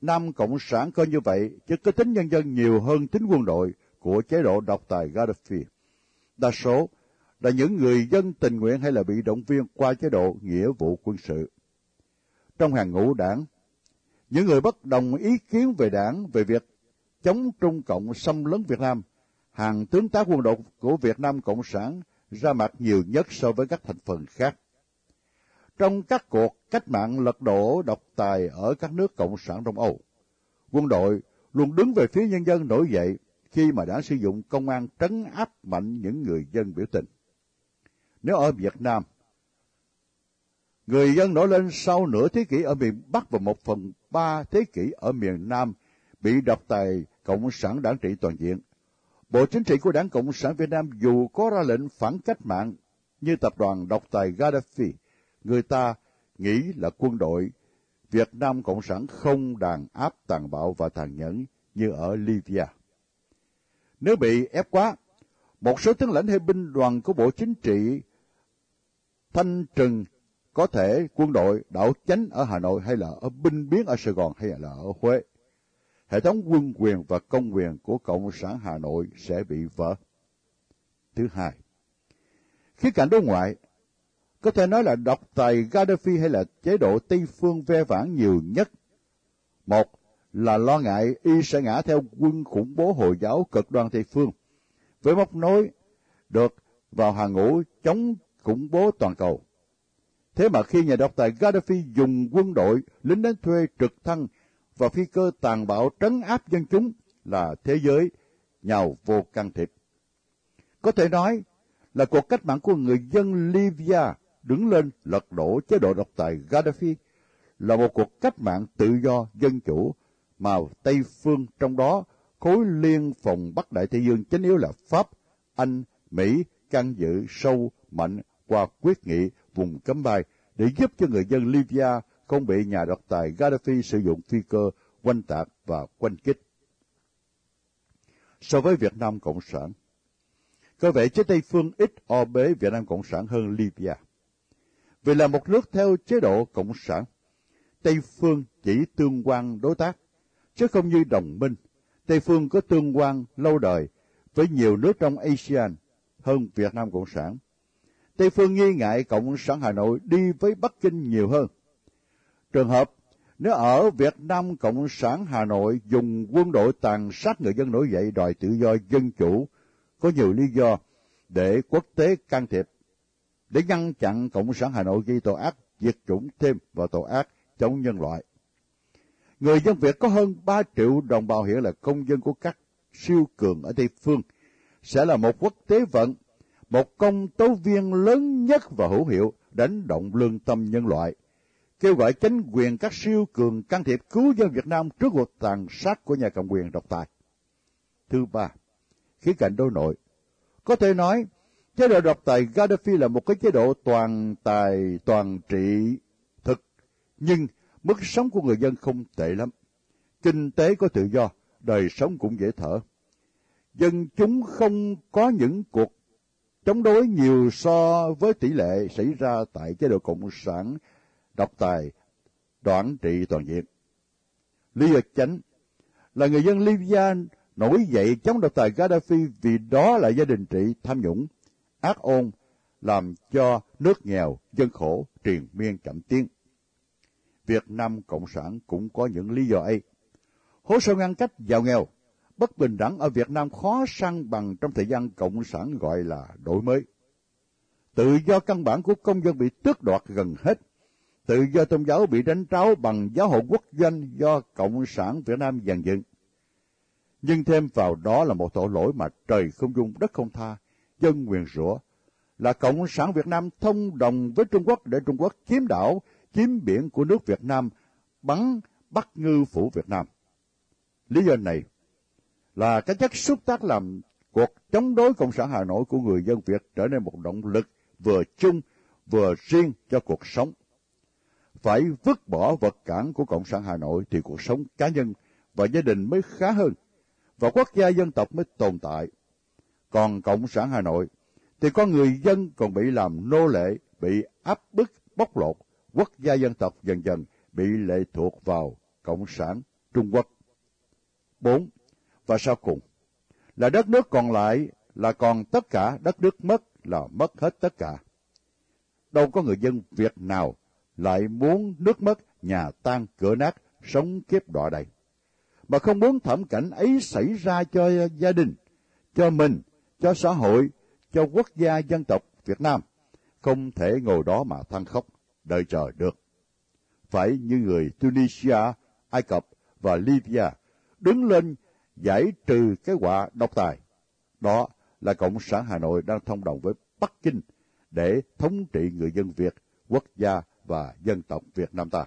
Nam Cộng sản coi như vậy, chứ có tính nhân dân nhiều hơn tính quân đội của chế độ độc tài Gaddafi. Đa số là những người dân tình nguyện hay là bị động viên qua chế độ nghĩa vụ quân sự. Trong hàng ngũ đảng, những người bất đồng ý kiến về đảng về việc chống Trung Cộng xâm lấn Việt Nam, hàng tướng tá quân đội của Việt Nam Cộng sản ra mặt nhiều nhất so với các thành phần khác. Trong các cuộc cách mạng lật đổ độc tài ở các nước Cộng sản Đông Âu, quân đội luôn đứng về phía nhân dân nổi dậy khi mà đã sử dụng công an trấn áp mạnh những người dân biểu tình. Nếu ở Việt Nam, người dân nổi lên sau nửa thế kỷ ở miền Bắc và một phần ba thế kỷ ở miền Nam bị độc tài Cộng sản đảng trị toàn diện. Bộ chính trị của Đảng Cộng sản Việt Nam dù có ra lệnh phản cách mạng như tập đoàn độc tài Gaddafi, người ta nghĩ là quân đội Việt Nam Cộng sản không đàn áp tàn bạo và tàn nhẫn như ở Libya. Nếu bị ép quá, một số tướng lãnh hay binh đoàn của Bộ Chính trị thanh trừng có thể quân đội đảo chánh ở Hà Nội hay là ở binh biến ở Sài Gòn hay là ở Huế. Hệ thống quân quyền và công quyền của Cộng sản Hà Nội sẽ bị vỡ. Thứ hai, khía cạnh đối ngoại, có thể nói là độc tài Gaddafi hay là chế độ Tây phương ve vãn nhiều nhất. Một là lo ngại y sẽ ngã theo quân khủng bố Hồi giáo cực đoan Tây phương, với móc nối được vào hàng ngũ chống khủng bố toàn cầu. Thế mà khi nhà độc tài Gaddafi dùng quân đội, lính đánh thuê trực thăng và phi cơ tàn bạo trấn áp dân chúng là thế giới nhào vô can thiệp. Có thể nói là cuộc cách mạng của người dân Libya đứng lên lật đổ chế độ độc tài Gaddafi là một cuộc cách mạng tự do dân chủ mà Tây phương trong đó khối liên phòng Bắc Đại Tây Dương chính yếu là Pháp, Anh, Mỹ can dự sâu mạnh qua quyết nghị vùng cấm bay để giúp cho người dân Libya không bị nhà độc tài Gaddafi sử dụng phi cơ quanh tạc và quanh kích. So với Việt Nam Cộng sản, có vẻ chế Tây phương ít o bế Việt Nam Cộng sản hơn Libya. Vì là một nước theo chế độ Cộng sản, Tây phương chỉ tương quan đối tác, chứ không như đồng minh. Tây phương có tương quan lâu đời với nhiều nước trong ASEAN hơn Việt Nam Cộng sản. Tây phương nghi ngại Cộng sản Hà Nội đi với Bắc Kinh nhiều hơn. Trường hợp nếu ở Việt Nam Cộng sản Hà Nội dùng quân đội tàn sát người dân nổi dậy đòi tự do dân chủ, có nhiều lý do để quốc tế can thiệp, để ngăn chặn Cộng sản Hà Nội gây tội ác diệt chủng thêm vào tội ác chống nhân loại. Người dân Việt có hơn 3 triệu đồng bào hiện là công dân của các siêu cường ở Tây Phương, sẽ là một quốc tế vận, một công tố viên lớn nhất và hữu hiệu đánh động lương tâm nhân loại kêu gọi chính quyền các siêu cường can thiệp cứu dân Việt Nam trước cuộc tàn sát của nhà cầm quyền độc tài. Thứ ba, khía cạnh đối nội. Có thể nói, chế độ độc tài Gaddafi là một cái chế độ toàn tài, toàn trị thực, nhưng mức sống của người dân không tệ lắm. Kinh tế có tự do, đời sống cũng dễ thở. Dân chúng không có những cuộc chống đối nhiều so với tỷ lệ xảy ra tại chế độ Cộng sản độc tài, đoạn trị toàn diện. Lý do chánh là người dân Libya nổi dậy chống độc tài Gaddafi vì đó là gia đình trị tham nhũng, ác ôn, làm cho nước nghèo, dân khổ, triền miên chậm tiến. Việt Nam Cộng sản cũng có những lý do ấy. Hố sâu ngăn cách giàu nghèo, bất bình đẳng ở Việt Nam khó săn bằng trong thời gian Cộng sản gọi là đổi mới. Tự do căn bản của công dân bị tước đoạt gần hết tự do tôn giáo bị đánh tráo bằng giáo hội quốc doanh do Cộng sản Việt Nam dàn dựng. Nhưng thêm vào đó là một tội lỗi mà trời không dung đất không tha, dân quyền rủa là Cộng sản Việt Nam thông đồng với Trung Quốc để Trung Quốc chiếm đảo, chiếm biển của nước Việt Nam, bắn bắt ngư phủ Việt Nam. Lý do này là cái chất xúc tác làm cuộc chống đối Cộng sản Hà Nội của người dân Việt trở nên một động lực vừa chung vừa riêng cho cuộc sống phải vứt bỏ vật cản của Cộng sản Hà Nội thì cuộc sống cá nhân và gia đình mới khá hơn, và quốc gia dân tộc mới tồn tại. Còn Cộng sản Hà Nội thì con người dân còn bị làm nô lệ, bị áp bức, bóc lột, quốc gia dân tộc dần dần bị lệ thuộc vào Cộng sản Trung Quốc. 4. Và sau cùng, là đất nước còn lại là còn tất cả, đất nước mất là mất hết tất cả. Đâu có người dân Việt nào lại muốn nước mất, nhà tan cửa nát, sống kiếp đọa đầy, mà không muốn thảm cảnh ấy xảy ra cho gia đình, cho mình, cho xã hội, cho quốc gia dân tộc Việt Nam, không thể ngồi đó mà than khóc, đợi chờ được. Phải như người Tunisia, Ai Cập và Libya đứng lên giải trừ cái quả độc tài. Đó là Cộng sản Hà Nội đang thông đồng với Bắc Kinh để thống trị người dân Việt, quốc gia và dân tộc Việt Nam ta.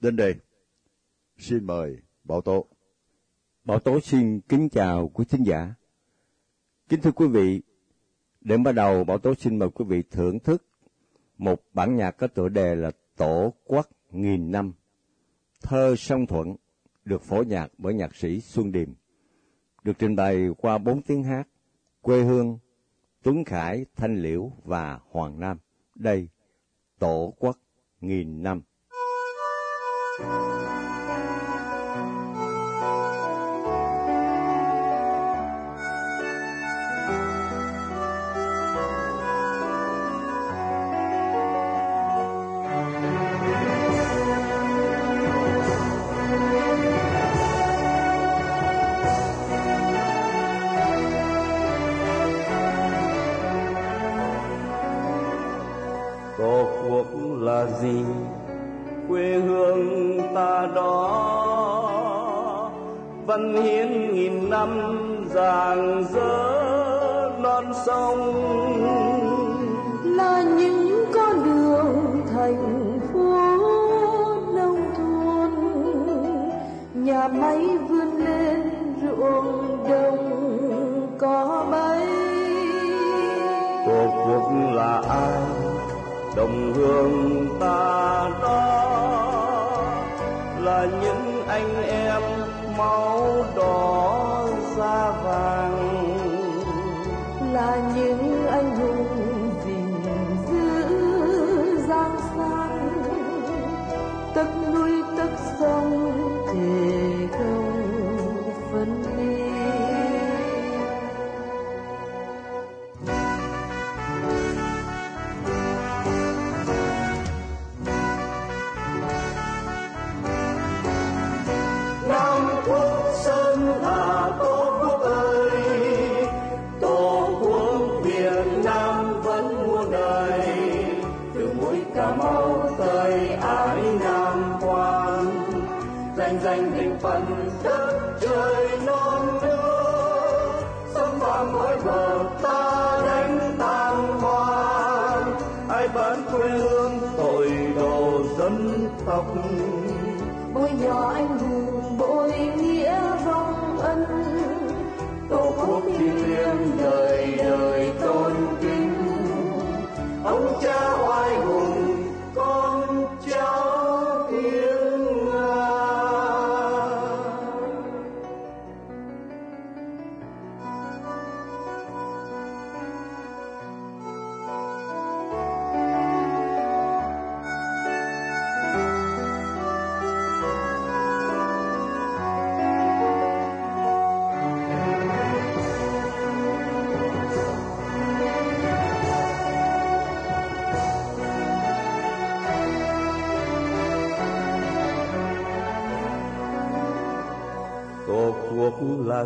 Đến đây, xin mời Bảo Tố. Bảo Tố xin kính chào quý thính giả. Kính thưa quý vị, để bắt đầu Bảo Tố xin mời quý vị thưởng thức một bản nhạc có tựa đề là Tổ quốc nghìn năm, thơ song thuận, được phổ nhạc bởi nhạc sĩ Xuân Điềm, được trình bày qua bốn tiếng hát, quê hương, Tuấn Khải, Thanh Liễu và Hoàng Nam. Đây, Tổ quốc nghìn năm. Máy vươn lên, ruộng đồng có bay. cuộc cuộc là ai đồng hương ta đó là những anh em máu đỏ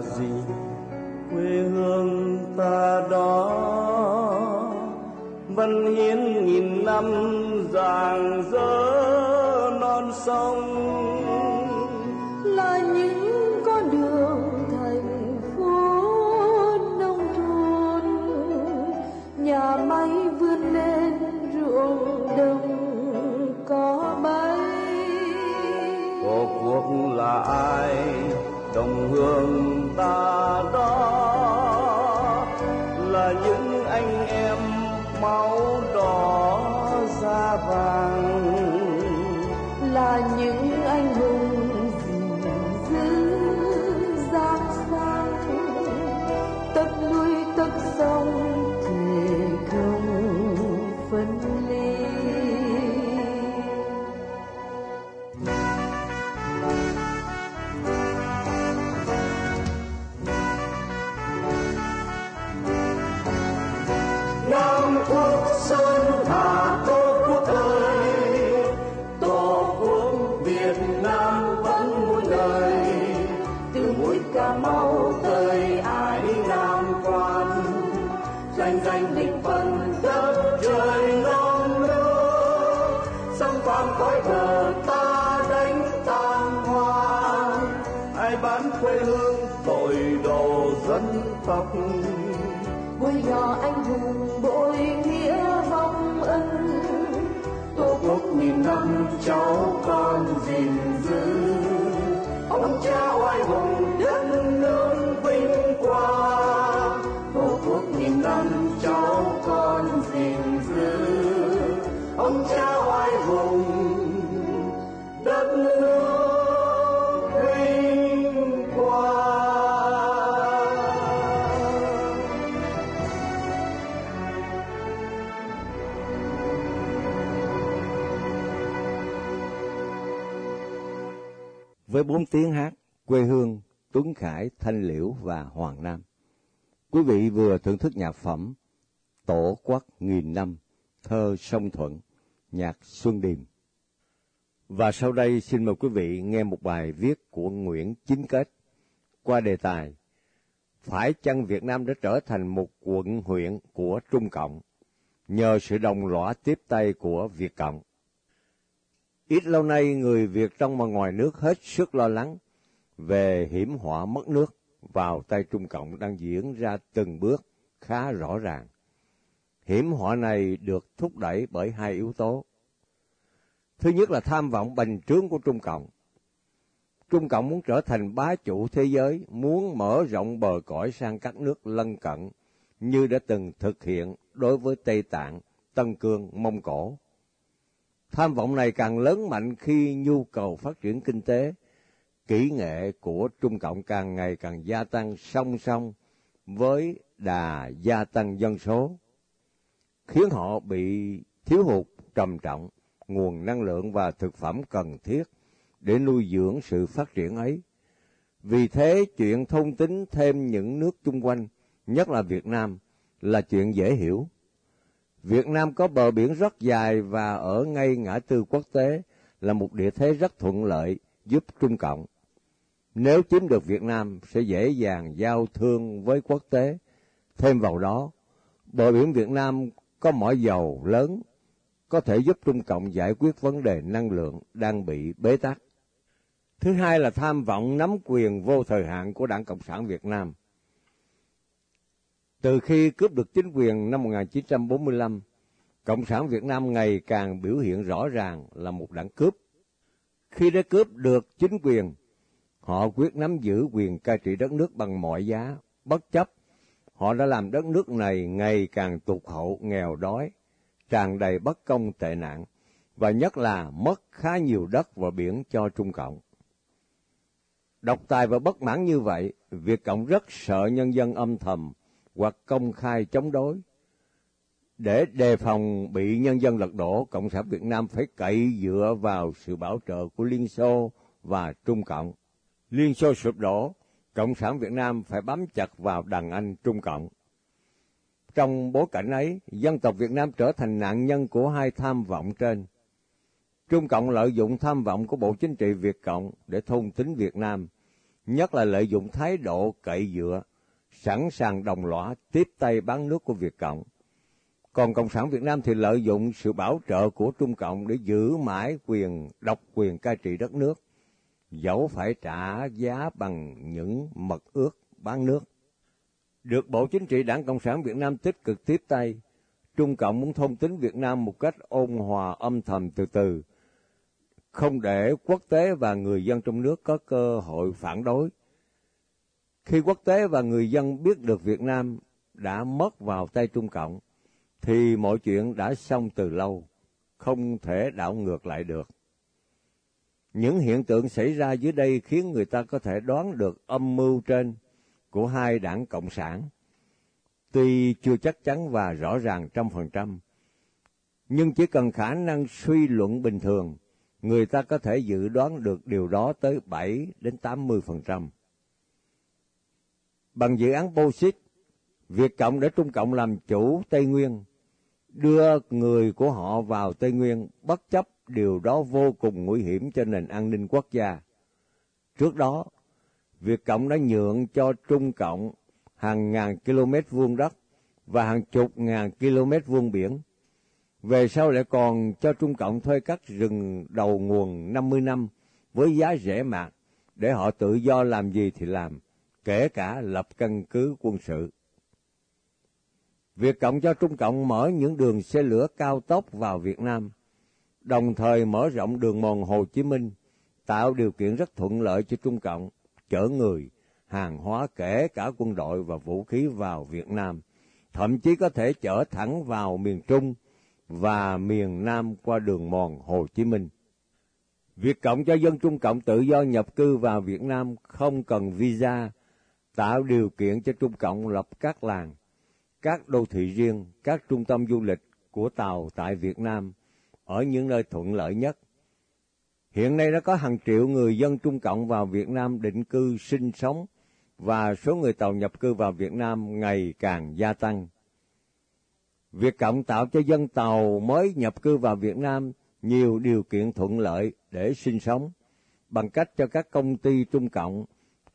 quê anh hùng bội nghĩa vong ân. Tổ quốc nghìn năm cháu con gìn giữ. Ông cha oai hùng bốn tiếng hát quê hương Tuấn Khải, Thanh Liễu và Hoàng Nam. Quý vị vừa thưởng thức nhạc phẩm Tổ Quốc Nghìn Năm, thơ Sông Thuận, nhạc Xuân Điềm. Và sau đây xin mời quý vị nghe một bài viết của Nguyễn Chính Kết qua đề tài Phải chăng Việt Nam đã trở thành một quận huyện của Trung Cộng nhờ sự đồng lõa tiếp tay của Việt Cộng? Ít lâu nay, người Việt trong và ngoài nước hết sức lo lắng về hiểm họa mất nước vào tay Trung Cộng đang diễn ra từng bước khá rõ ràng. Hiểm họa này được thúc đẩy bởi hai yếu tố. Thứ nhất là tham vọng bành trướng của Trung Cộng. Trung Cộng muốn trở thành bá chủ thế giới, muốn mở rộng bờ cõi sang các nước lân cận, như đã từng thực hiện đối với Tây Tạng, Tân Cương, Mông Cổ. Tham vọng này càng lớn mạnh khi nhu cầu phát triển kinh tế, kỹ nghệ của Trung Cộng càng ngày càng gia tăng song song với đà gia tăng dân số, khiến họ bị thiếu hụt trầm trọng nguồn năng lượng và thực phẩm cần thiết để nuôi dưỡng sự phát triển ấy. Vì thế, chuyện thông tính thêm những nước chung quanh, nhất là Việt Nam, là chuyện dễ hiểu. Việt Nam có bờ biển rất dài và ở ngay ngã tư quốc tế là một địa thế rất thuận lợi giúp Trung Cộng. Nếu chiếm được Việt Nam sẽ dễ dàng giao thương với quốc tế. Thêm vào đó, bờ biển Việt Nam có mỏ dầu lớn có thể giúp Trung Cộng giải quyết vấn đề năng lượng đang bị bế tắc. Thứ hai là tham vọng nắm quyền vô thời hạn của Đảng Cộng sản Việt Nam. Từ khi cướp được chính quyền năm 1945, Cộng sản Việt Nam ngày càng biểu hiện rõ ràng là một đảng cướp. Khi đã cướp được chính quyền, họ quyết nắm giữ quyền cai trị đất nước bằng mọi giá, bất chấp họ đã làm đất nước này ngày càng tụt hậu, nghèo đói, tràn đầy bất công tệ nạn, và nhất là mất khá nhiều đất và biển cho Trung Cộng. Độc tài và bất mãn như vậy, Việt Cộng rất sợ nhân dân âm thầm hoặc công khai chống đối. Để đề phòng bị nhân dân lật đổ, Cộng sản Việt Nam phải cậy dựa vào sự bảo trợ của Liên Xô và Trung Cộng. Liên Xô sụp đổ, Cộng sản Việt Nam phải bám chặt vào đàn anh Trung Cộng. Trong bối cảnh ấy, dân tộc Việt Nam trở thành nạn nhân của hai tham vọng trên. Trung Cộng lợi dụng tham vọng của Bộ Chính trị Việt Cộng để thôn tính Việt Nam, nhất là lợi dụng thái độ cậy dựa, sẵn sàng đồng lõa tiếp tay bán nước của Việt Cộng. Còn Cộng sản Việt Nam thì lợi dụng sự bảo trợ của Trung Cộng để giữ mãi quyền độc quyền cai trị đất nước, dẫu phải trả giá bằng những mật ước bán nước. Được Bộ Chính trị Đảng Cộng sản Việt Nam tích cực tiếp tay, Trung Cộng muốn thông tính Việt Nam một cách ôn hòa âm thầm từ từ, không để quốc tế và người dân trong nước có cơ hội phản đối. Khi quốc tế và người dân biết được Việt Nam đã mất vào tay Trung Cộng, thì mọi chuyện đã xong từ lâu, không thể đảo ngược lại được. Những hiện tượng xảy ra dưới đây khiến người ta có thể đoán được âm mưu trên của hai đảng Cộng sản. Tuy chưa chắc chắn và rõ ràng trăm phần trăm, nhưng chỉ cần khả năng suy luận bình thường, người ta có thể dự đoán được điều đó tới 7 đến 80 phần trăm. Bằng dự án Bosit, Việt Cộng để Trung Cộng làm chủ Tây Nguyên, đưa người của họ vào Tây Nguyên bất chấp điều đó vô cùng nguy hiểm cho nền an ninh quốc gia. Trước đó, Việt Cộng đã nhượng cho Trung Cộng hàng ngàn km vuông đất và hàng chục ngàn km vuông biển. Về sau lại còn cho Trung Cộng thuê các rừng đầu nguồn 50 năm với giá rẻ mạt để họ tự do làm gì thì làm, kể cả lập căn cứ quân sự. Việc Cộng cho Trung Cộng mở những đường xe lửa cao tốc vào Việt Nam, đồng thời mở rộng đường mòn Hồ Chí Minh, tạo điều kiện rất thuận lợi cho Trung Cộng chở người, hàng hóa kể cả quân đội và vũ khí vào Việt Nam, thậm chí có thể chở thẳng vào miền Trung và miền Nam qua đường mòn Hồ Chí Minh. Việc Cộng cho dân Trung Cộng tự do nhập cư vào Việt Nam không cần visa, tạo điều kiện cho Trung Cộng lập các làng, các đô thị riêng, các trung tâm du lịch của Tàu tại Việt Nam ở những nơi thuận lợi nhất. Hiện nay đã có hàng triệu người dân Trung Cộng vào Việt Nam định cư sinh sống và số người Tàu nhập cư vào Việt Nam ngày càng gia tăng. Việc Cộng tạo cho dân Tàu mới nhập cư vào Việt Nam nhiều điều kiện thuận lợi để sinh sống bằng cách cho các công ty Trung Cộng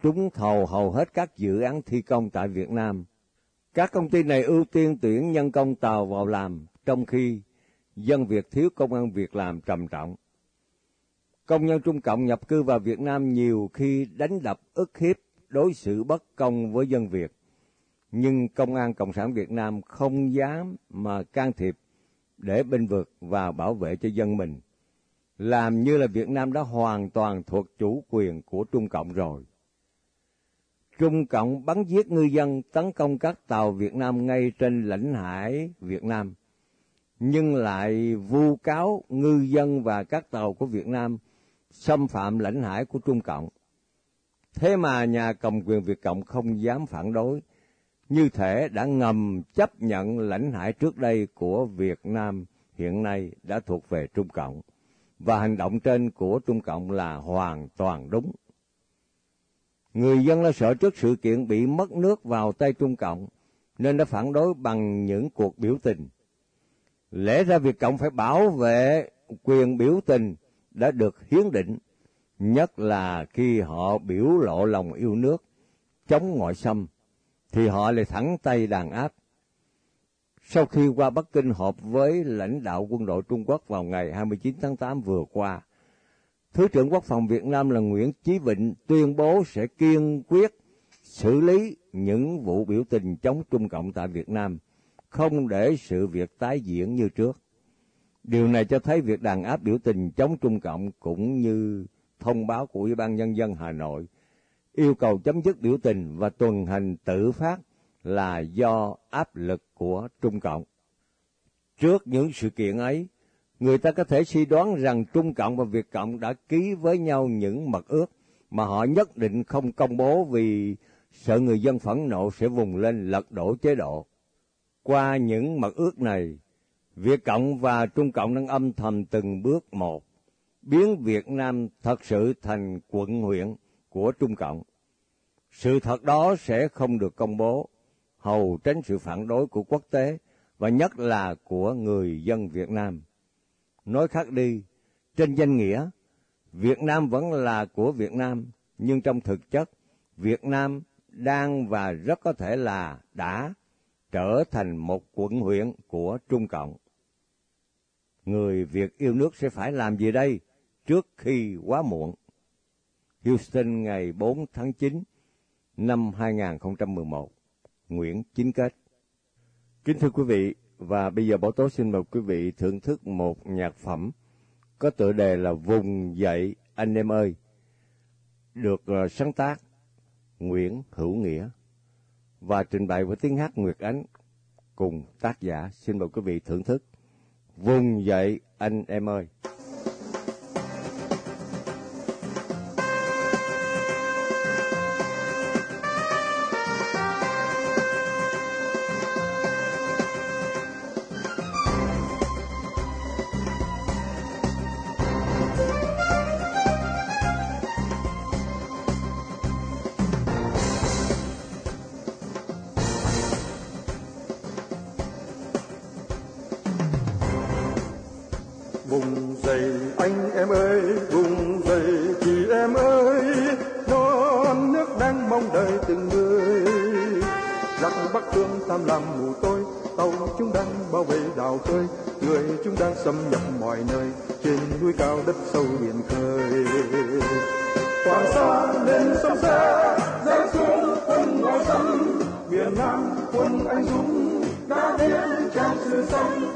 trúng thầu hầu hết các dự án thi công tại Việt Nam. Các công ty này ưu tiên tuyển nhân công tàu vào làm, trong khi dân Việt thiếu công an việc làm trầm trọng. Công nhân Trung Cộng nhập cư vào Việt Nam nhiều khi đánh đập ức hiếp, đối xử bất công với dân Việt. Nhưng Công an Cộng sản Việt Nam không dám mà can thiệp để binh vực và bảo vệ cho dân mình. Làm như là Việt Nam đã hoàn toàn thuộc chủ quyền của Trung Cộng rồi. Trung Cộng bắn giết ngư dân tấn công các tàu Việt Nam ngay trên lãnh hải Việt Nam, nhưng lại vu cáo ngư dân và các tàu của Việt Nam xâm phạm lãnh hải của Trung Cộng. Thế mà nhà cầm quyền Việt Cộng không dám phản đối, như thể đã ngầm chấp nhận lãnh hải trước đây của Việt Nam hiện nay đã thuộc về Trung Cộng, và hành động trên của Trung Cộng là hoàn toàn đúng. Người dân lo sợ trước sự kiện bị mất nước vào tay Trung Cộng, nên đã phản đối bằng những cuộc biểu tình. Lẽ ra Việt Cộng phải bảo vệ quyền biểu tình đã được hiến định, nhất là khi họ biểu lộ lòng yêu nước, chống ngoại xâm, thì họ lại thẳng tay đàn áp. Sau khi qua Bắc Kinh họp với lãnh đạo quân đội Trung Quốc vào ngày 29 tháng 8 vừa qua, Thứ trưởng Quốc phòng Việt Nam là Nguyễn Chí Vịnh tuyên bố sẽ kiên quyết xử lý những vụ biểu tình chống Trung Cộng tại Việt Nam, không để sự việc tái diễn như trước. Điều này cho thấy việc đàn áp biểu tình chống Trung Cộng cũng như thông báo của Ủy ban Nhân dân Hà Nội yêu cầu chấm dứt biểu tình và tuần hành tự phát là do áp lực của Trung Cộng. Trước những sự kiện ấy, người ta có thể suy đoán rằng Trung Cộng và Việt Cộng đã ký với nhau những mật ước mà họ nhất định không công bố vì sợ người dân phẫn nộ sẽ vùng lên lật đổ chế độ. Qua những mật ước này, Việt Cộng và Trung Cộng đang âm thầm từng bước một, biến Việt Nam thật sự thành quận huyện của Trung Cộng. Sự thật đó sẽ không được công bố, hầu tránh sự phản đối của quốc tế và nhất là của người dân Việt Nam. Nói khác đi, trên danh nghĩa, Việt Nam vẫn là của Việt Nam, nhưng trong thực chất, Việt Nam đang và rất có thể là đã trở thành một quận huyện của Trung Cộng. Người Việt yêu nước sẽ phải làm gì đây trước khi quá muộn? Houston ngày 4 tháng 9 năm 2011 Nguyễn Chính Kết Kính thưa quý vị, và bây giờ Bảo Tố xin mời quý vị thưởng thức một nhạc phẩm có tựa đề là Vùng dậy anh em ơi, được ờ, sáng tác Nguyễn Hữu Nghĩa và trình bày với tiếng hát Nguyệt Ánh cùng tác giả. Xin mời quý vị thưởng thức Vùng dậy anh em ơi. Anh dũng đã tiến trong sự xanh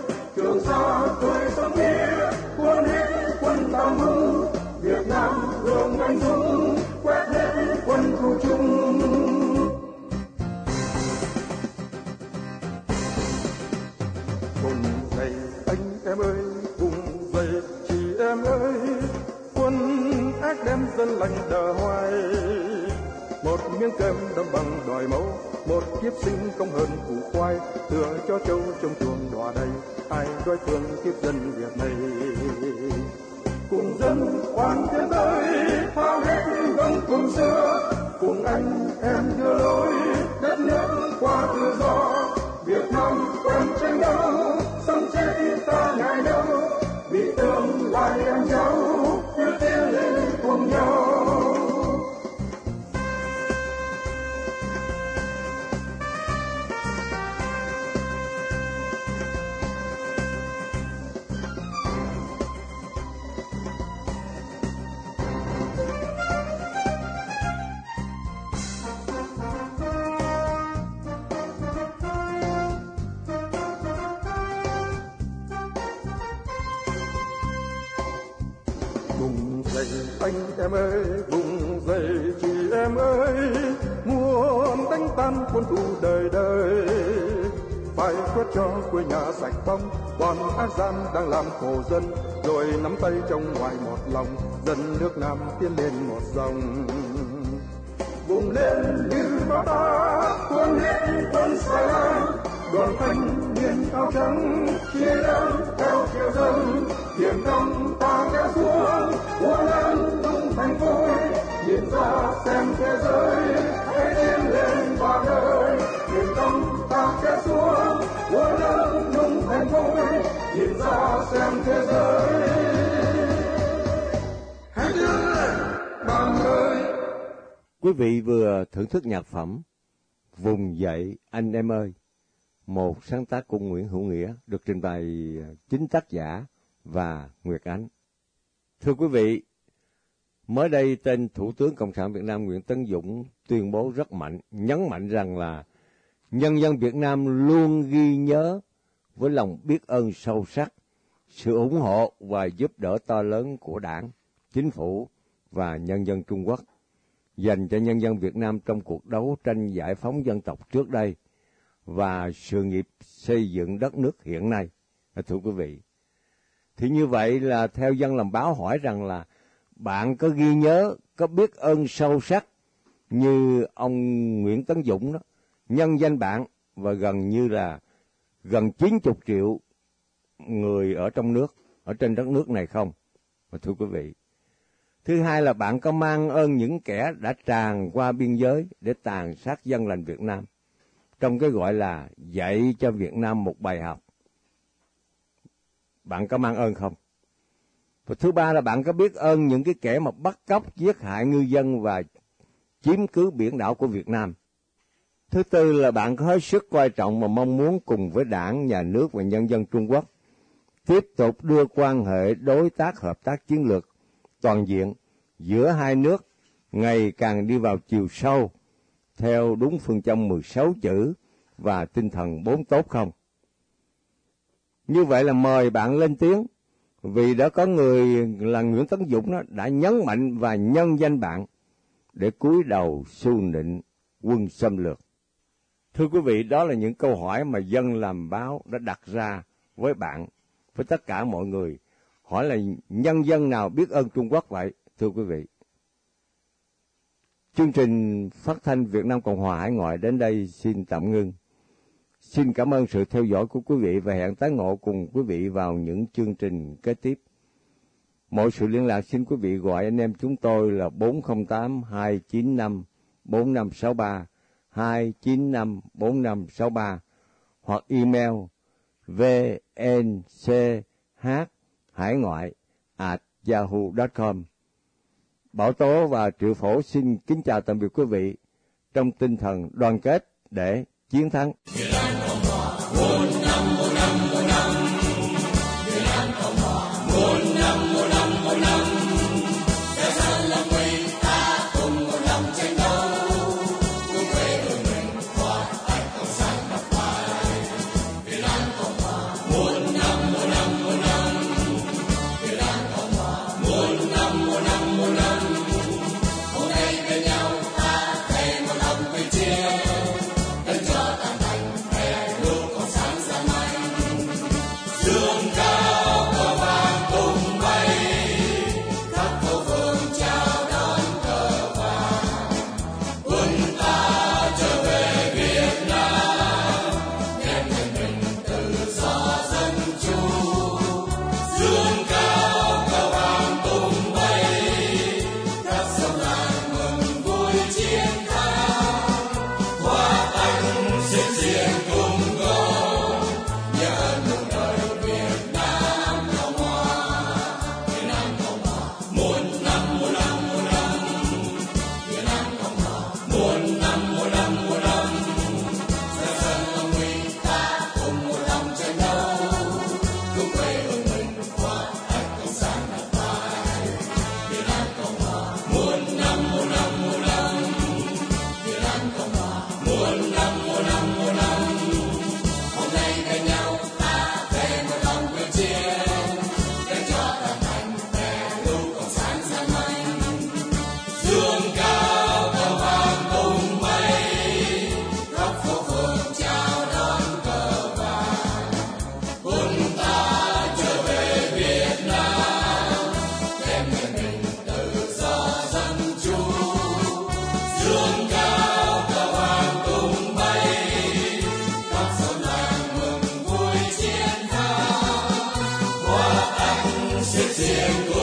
xanh anh em ơi vùng dậy chị em ơi. Muốn đánh tan quân thù đời đời. Phải quét cho quê nhà sạch bóng bọn ác gian đang làm khổ dân. Rồi nắm tay trong ngoài một lòng, dân nước nam tiến lên một dòng. Vùng lên như bão đá quân hết quân xa lan đoàn thanh niên áo trắng chia đơn theo chiều dân hiểm đông xem thế giới hãy tiến lên và đời. Hiểm đông ta sẽ xuống của lên nung thành vui nhìn ra xem thế giới. Hãy tiến lên bằng đời Quý vị vừa thưởng thức nhạc phẩm Vùng dậy anh em ơi, một sáng tác của Nguyễn Hữu Nghĩa được trình bày chính tác giả và Nguyệt Ánh. Thưa quý vị, mới đây tên Thủ tướng Cộng sản Việt Nam Nguyễn Tấn Dũng tuyên bố rất mạnh, nhấn mạnh rằng là nhân dân Việt Nam luôn ghi nhớ với lòng biết ơn sâu sắc sự ủng hộ và giúp đỡ to lớn của đảng, chính phủ và nhân dân Trung Quốc dành cho nhân dân Việt Nam trong cuộc đấu tranh giải phóng dân tộc trước đây và sự nghiệp xây dựng đất nước hiện nay. Thưa quý vị, thì như vậy là theo dân làm báo hỏi rằng là bạn có ghi nhớ, có biết ơn sâu sắc như ông Nguyễn Tấn Dũng đó, nhân danh bạn và gần như là gần 90 triệu người ở trong nước, ở trên đất nước này không? Mà thưa quý vị, Thứ hai là bạn có mang ơn những kẻ đã tràn qua biên giới để tàn sát dân lành Việt Nam. Trong cái gọi là dạy cho Việt Nam một bài học. Bạn có mang ơn không? Và thứ ba là bạn có biết ơn những cái kẻ mà bắt cóc, giết hại ngư dân và chiếm cứ biển đảo của Việt Nam. Thứ tư là bạn có hết sức quan trọng và mong muốn cùng với đảng, nhà nước và nhân dân Trung Quốc tiếp tục đưa quan hệ đối tác hợp tác chiến lược toàn diện giữa hai nước ngày càng đi vào chiều sâu theo đúng phương châm 16 chữ và tinh thần bốn tốt không. Như vậy là mời bạn lên tiếng vì đã có người là Nguyễn Tấn Dũng đó đã nhấn mạnh và nhân danh bạn để cúi đầu xu nịnh quân xâm lược. Thưa quý vị, đó là những câu hỏi mà dân làm báo đã đặt ra với bạn, với tất cả mọi người hỏi là nhân dân nào biết ơn Trung Quốc vậy, thưa quý vị. Chương trình phát thanh Việt Nam Cộng hòa Hải ngoại đến đây xin tạm ngưng. Xin cảm ơn sự theo dõi của quý vị và hẹn tái ngộ cùng quý vị vào những chương trình kế tiếp. Mọi sự liên lạc xin quý vị gọi anh em chúng tôi là 408 295 4563 295 4563 hoặc email vnch hải ngoại at yahoo.com. Bảo Tố và Triệu Phổ xin kính chào tạm biệt quý vị trong tinh thần đoàn kết để chiến thắng. cờ